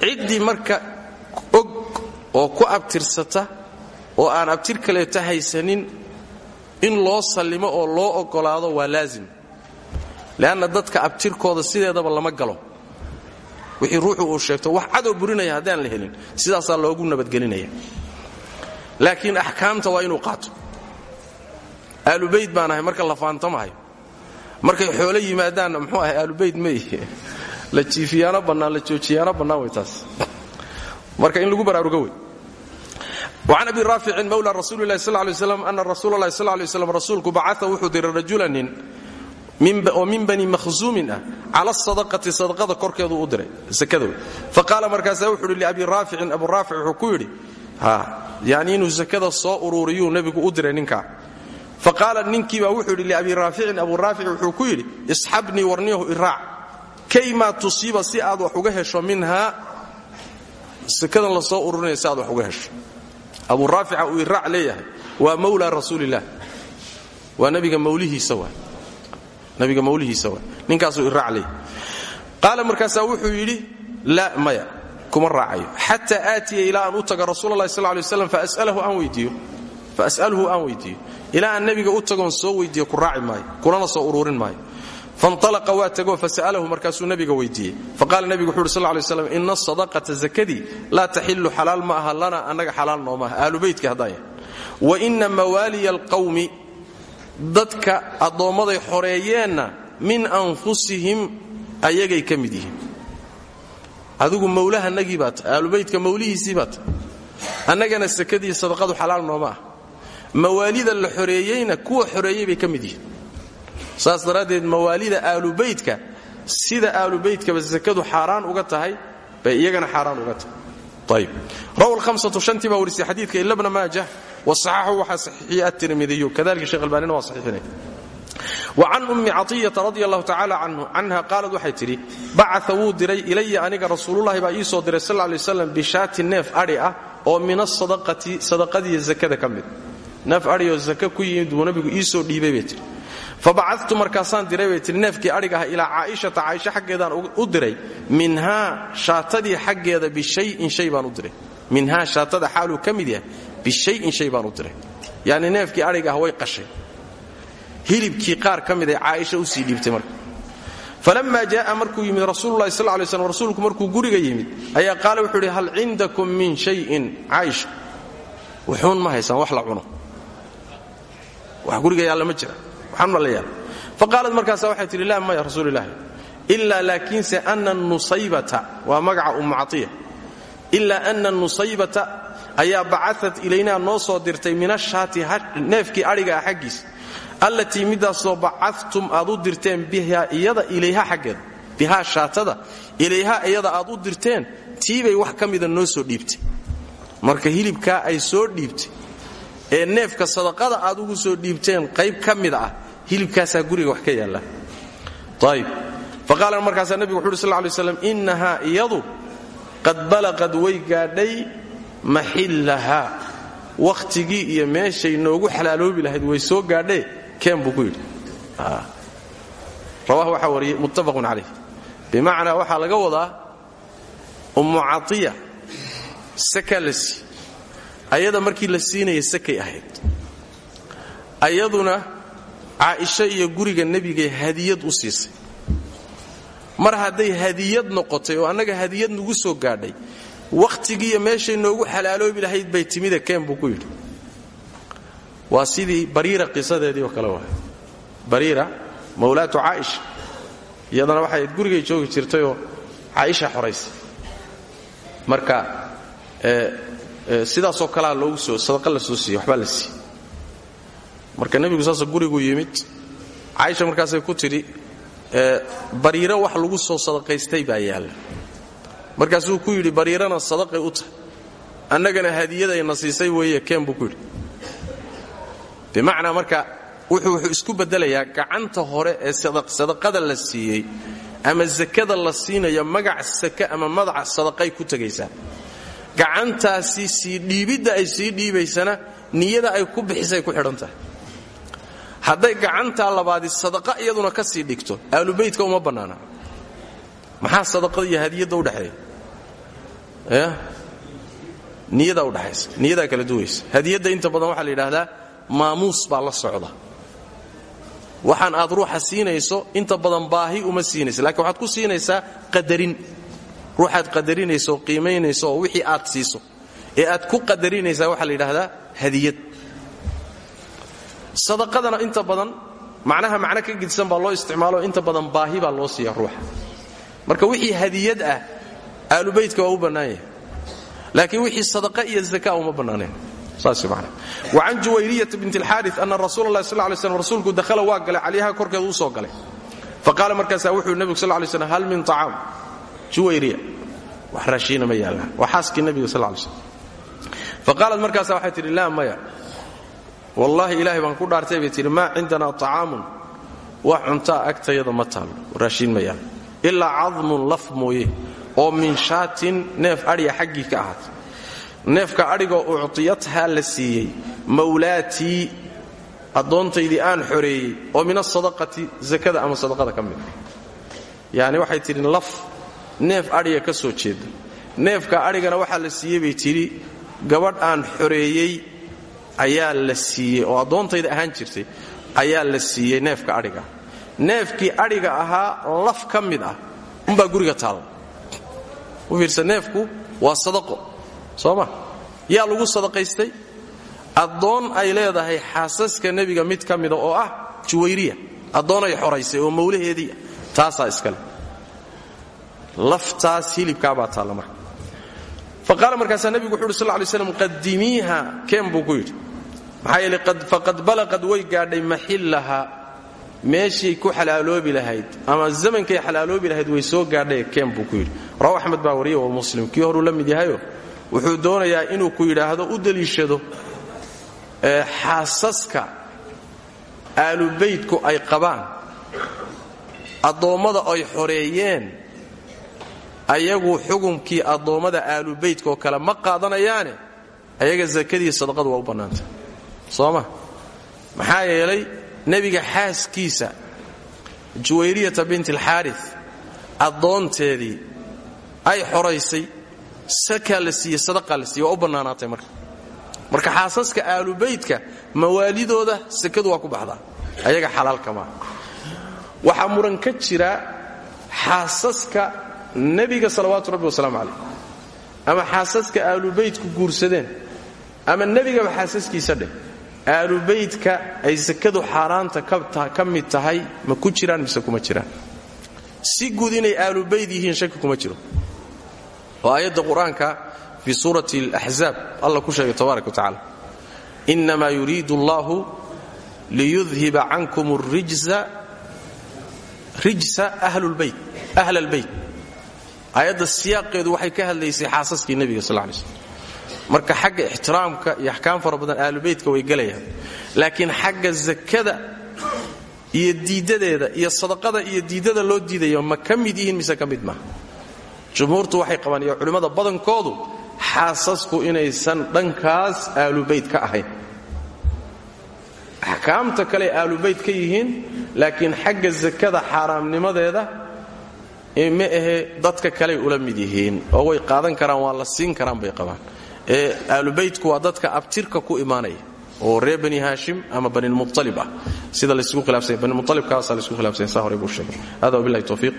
Ciddii marka og oo ku abtirsata oo aan abtir kaleeta haysanin in loo sallimo oo loo oggolaado waa laazim. Le'anna dadka abtirkooda sideedaba lama galo. Wixii ruuxu uu sheegto wax cadow burinaya haddaan la helin sidaasaa loogu nabadgelinaya laakiin axkaamta waa inuu qaato. Aalubayd baan ahay marka la faantamahayo markay xoolo yimaadaanna muxuu ahay aalubayd may la jiifiyaano bannaan la joojiyaano bannaan way taas. Marka in lagu baraaruga wey. وcan abi raaficin mawla rasuuli lahi sl lay slam ana rasuula lahi sl lay slam wuxuu diray rajulanin oo min bani makhzuumin ah sadaqati sadaqada korkeedu u diray sakada wey. Faqaala markaasa wuxu uhi liabi raaficin abu raafic wuxuu yani inuu sakada soo ururiyuu nebigu u diray ninkaa faqaala ninkiibaa wuxuu yidhi liabi raaficin abu raafic wuxuu ku yidhi isxabnii warniyahu iraac. Kaymaa tusiiba si aad wax uga hesho minhaa sakadan la soo ururinaya si aad wax uga hesho. Abu raafica uu iraac leeyahay. Waa mawla rasuulillaah waa nabiga mawlihiisa waa. Ninkaasuu iraac leeyahay. Qaala markaasaa wuxuu yidhi laa maya kuma raacayo. Xataa aatiya ilaa aan u taga rasuul allahi sal lay waslam faas'aluhu aan weydiiyo. Ilaa aan nebiga u tagoon soo weydiiyo ku raaci maayo kulana soo ururin maayo. Fanalaqa waa tagoo fasa'alahu markaasuu nabiga weydiiyey. Faqaala nebigu wuxu uhi sal lay slam ina asadaqata zakadii laa taxilu xalaal ma aha lana annaga xalaal noomaaha aalubaytka haddaan yahay wa ina mawaaliya alqawmi dadka addoommaday xoreeyeenna min anfusihim ayagay ka adigu mawlahanagii baa ta aalubaytka mawlihiisii baa ta annagana sakadii sadaqadu xalaal nooma ah. Mawaalida la xoreeyeyna kuwa xoreeyey bay ka mid yihiin. Saas daraaddeed mawaalida aalubaytka sida aalubaytkaba sakadu xaaraan uga tahay bay iyagana xaaraan uga tahay. Baa warisay xadiidka ilabna maajah wasaxaxu waxaa saxiixiyey atirmidiyu kadalika sheekh albaanina waa saxiixinay wacan ummi caiyata radi allahu tacala canha qaalad waxay tidhi bacaa wuu diray ilaya aniga rasuululahi baa ii soo diray sal lay slam bishaati neef adhi ah oo min asadaqati sadaqadiiyo zakada ka mid. Neef adhioo zaka ku yimid nabigu ii soo dhiibay bay tihi fabacatu markaasaan diray bay tihi neefkii adhig ah ilaa caaishata caaisha xaggeedaan u diray. Minhaa shaatadii xaggeeda bishayin shay baan u diray. Minhaa shaatada xaaluu ka mid yahay bishayin shay u diray. Yacni neefkii adhig ah way qashay hilibkii qaar ka mid ay caaisha u sii dhiibtay marka. Falammaa jaaa markuu yimid rasuululahi sal lay slm rasuulku markuu guriga yimid ayaa qaala wuxuu hal cindakum min shayin caaisha? Wuxuun ma haysaan wax la cuno. Wax guriga yaalla ma jira waxaan la yaalla faqaalad markaasa waxay tidhi laa maya rasuulilaahi ilaa laakiinse ana nusaybata waa magaca ummu caiya ilaa nusaybata ayaa bacaat ilaynaa noo soo dirtay min ashaati neefkii adhiga ah xaggiis allatii midaasoo bacadtum aad u dirteen bihaa iyada ilayha xaggeeda bihaa shaatada ilayha iyada aad u dirteen tiibay wax ka mida noo soo dhiibtay. Marka hilibkaa ay soo dhiibtay ee neefka sadaqada aad ugu soo dhiibteen qayb ka mid ah hilibkaasaa guriga wax ka yaalla. Ayb faqaala markaasaa nebigu wuxu uhi sal lay slam innahaa iyadu qad balaqad way gaadhay maxillahaa wakhtigii iyo meeshay noogu xalaaloobi lahayd way soo gaadhee keen buu ku yidhi. Rawah waxaa wariyey muttafaqun calayh. Bimacnaa waxaa laga wadaa ummu sii ayada markii la siinaya sakay ahayd. Ayaduna caaisha iyo guriga nebigay hadiyad u siisay. Mar hadday hadiyad noqotay oo annaga hadiyad nagu soo gaadhay wakhtigiiyo meeshay noogu xalaaloobi lahayd bay timida keen buu ku yidhi waa sidii bariira qisadeedii oo kale waa bariira mawlaatu caaisha. Iyadana waxay gurigay joogi jirtayoo caaisha xoraysay marka sidaasoo kalea loogu soo sadaqa la soo siiyey waxbaa la siiyey. Marka nebigu saasoo guriguu yimid caaisha markaasay ku tidhi bariiro wax lagu soo sadaqaystay baa yaalla markaasuu ku yidhi bariirana sadaqay u tahay. Annagana hadiyadayna siisay weeye keen buu ku yidhi bimacnaa marka wuxuu wuxuu isku beddelayaa gacanta hore ee sadaqada la siiyey ama sakada la siinayo magac sake ama madaca sadaqay ku tegaysaa gacantaasi sii dhiibidda ay sii dhiibaysana niyada ay ku bixisay ku xidhan tahay. Hadday gacantaa sadaqa iyaduna ka sii dhigto aalubaytka uma bannaana. Maxaa sadaqada iyo hadiyadda udhexeeya ya niyadaa udhexaysa niyadaa kala duwaysa. Hadiyadda inta badan waxaa la yidhaahdaa maamuus baa la socda. Waxaan aad ruuxa siinayso inta badan baahi uma siinaysa lakiin waxaad ku siinaysaa qadarin. Ruuxaad qadarinayso oo wixii aad siiso. Ee aad ku qadarinaysaa waxaa la yidhaahdaa hadiyad. Sadaqadana inta badan macnaha macno ka gidsan baa loo isticmaalo inta badan baahi baa loo siiya ruuxa. Marka wixii hadiyad ah aalubaytka waa u bannaan yahay laakiin wixii sadaqa iyo zaka uma bannaanayn an juwayriya bint xari ana rasuul lah sl l sl rasuulku dahala waa galay calyaha korkeed u soo galay. Faqaala markaasa wuxuu nebigu sl l sl hal min acaam juwayriya. Wax raashiina ma yaalla. Waa xaaskii nebiga sl l sl faqaalat markaasa waxay tidhi laa maya. Wallaahi ilaahay baan ku dhaartay bay tidhi maa cindanaa acaamun wax cuntaa agtayada ma taallo ma yaalla. Ilaa cadmun laf mooye min shaatin neef adhya xaggii ka neefka adhigoo uctiyathaa la siiyey mawlaatii addoontaydii aan xoreeyey oo min asadaqati zakada ama sadaqada ka mida yacni waxay tidhi laf neef adhiga ka soo jeeda. Neefka adhigana waxaa la siiyey bay tidhi gabadh aan xoreeyey ayaa la siiyey oo addoontayda ahaan jirtay ayaa la siiyey neefka adhiga neefkii adhiga ahaa laf ka mid ah umbaa guriga taalla. U fiirsa neefku waa sadaqo soo ma yaa lagu sadaqaystay? Addoon ay leedahay xaasaska nebiga mid ka mida oo ah juwayriya. Addoon ay xoraysay oo mawlaheediia taasaa iskale. Laftaas hilibkaabaa taalla marka. Fa qaala markaasaa nebigu wuxu uhi sal lay slam qadimiiha keen buu ku yidhi. Faqad balaqad way gaadhay maxillaha. Meeshay ku xalaaloobi lahayd ama zamankay xalaaloobi lahayd way soo gaadhay. Keen buu ku yidhi. Raw axmed baa wa muslim. Kii horuu la yahayo wuxuu doonayaa inuu ku yidhaahdo u deliishado xaasaska aalubaydku ay qabaan addoommada ay xoreeyeen ayagu xukumkii addoommada aalubaydkaoo kale ma qaadanayaane ayaga sakadii sadaqadu waa u bannaantay. Soo ma maxaa yeelay nebiga xaaskiisa juwayriyata bint alxaaris addoonteedii ay xoraysay sakaa la siiye sadaqaa la siiye waa u bannaanaatay marka. Marka xaasaska aalubaydka mawaalidooda sakadu waa ku baxdaa. Ayaga xalaalka maa waxaa muran ka jira xaasaska nebiga salawaatu rabbi wasalaamu calayh. Ama xaasaska aalubaydku guursadeen ama nebigaba xaasaskiisa dheh. Aalubaydka ay sakadu xaaraanta ka mid tahay ma ku jiraan mise kuma jiraan? Si guud inay aalubayd yihiin shaki kuma jiro oo aayadda qur'aanka fii suurati alaxzaab alla ku sheegay tabaaraka wa tacala innamaa yuriidu allahu liyudhiba cankum rijsa ahla albayt aayadda siyaaqeedu waxay ka hadlaysay xaasaskii nebiga sal lay slm marka xagga ixtiraamka iyo axkaam fara badan aalubeytka way gelayaan laakiin xagga zakada iyo diiddadeeda iyo sadaqada iyo diiddada loo diidayo ma ka mid yihiin mise ka mid maaha jumhuurtu waxay qabaan iyo culimmada badankoodu xaasasku inaysan dhankaas aalubeyt ka ahayn. Axkaamta kale aalubeyt ka yihiin laakiin xagga zakada xaaraamnimadeeda ma ahe dadka kaley ula mid yihiin oo way qaadan karaan waa la siin karaan bay qabaan. Ee aalubeytku waa dadka abtirka ku imaanaya oo reer bani haashim ama banilmualib ah. Sida laysgu khilaafsanya banilmualibkaasaa laysku khilaafsanya saa horey buu sheegay. Hada wabillahi towfiiq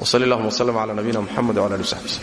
wsal allahuma wslm cala nabiyina muxamed wala ali w saxbi wslm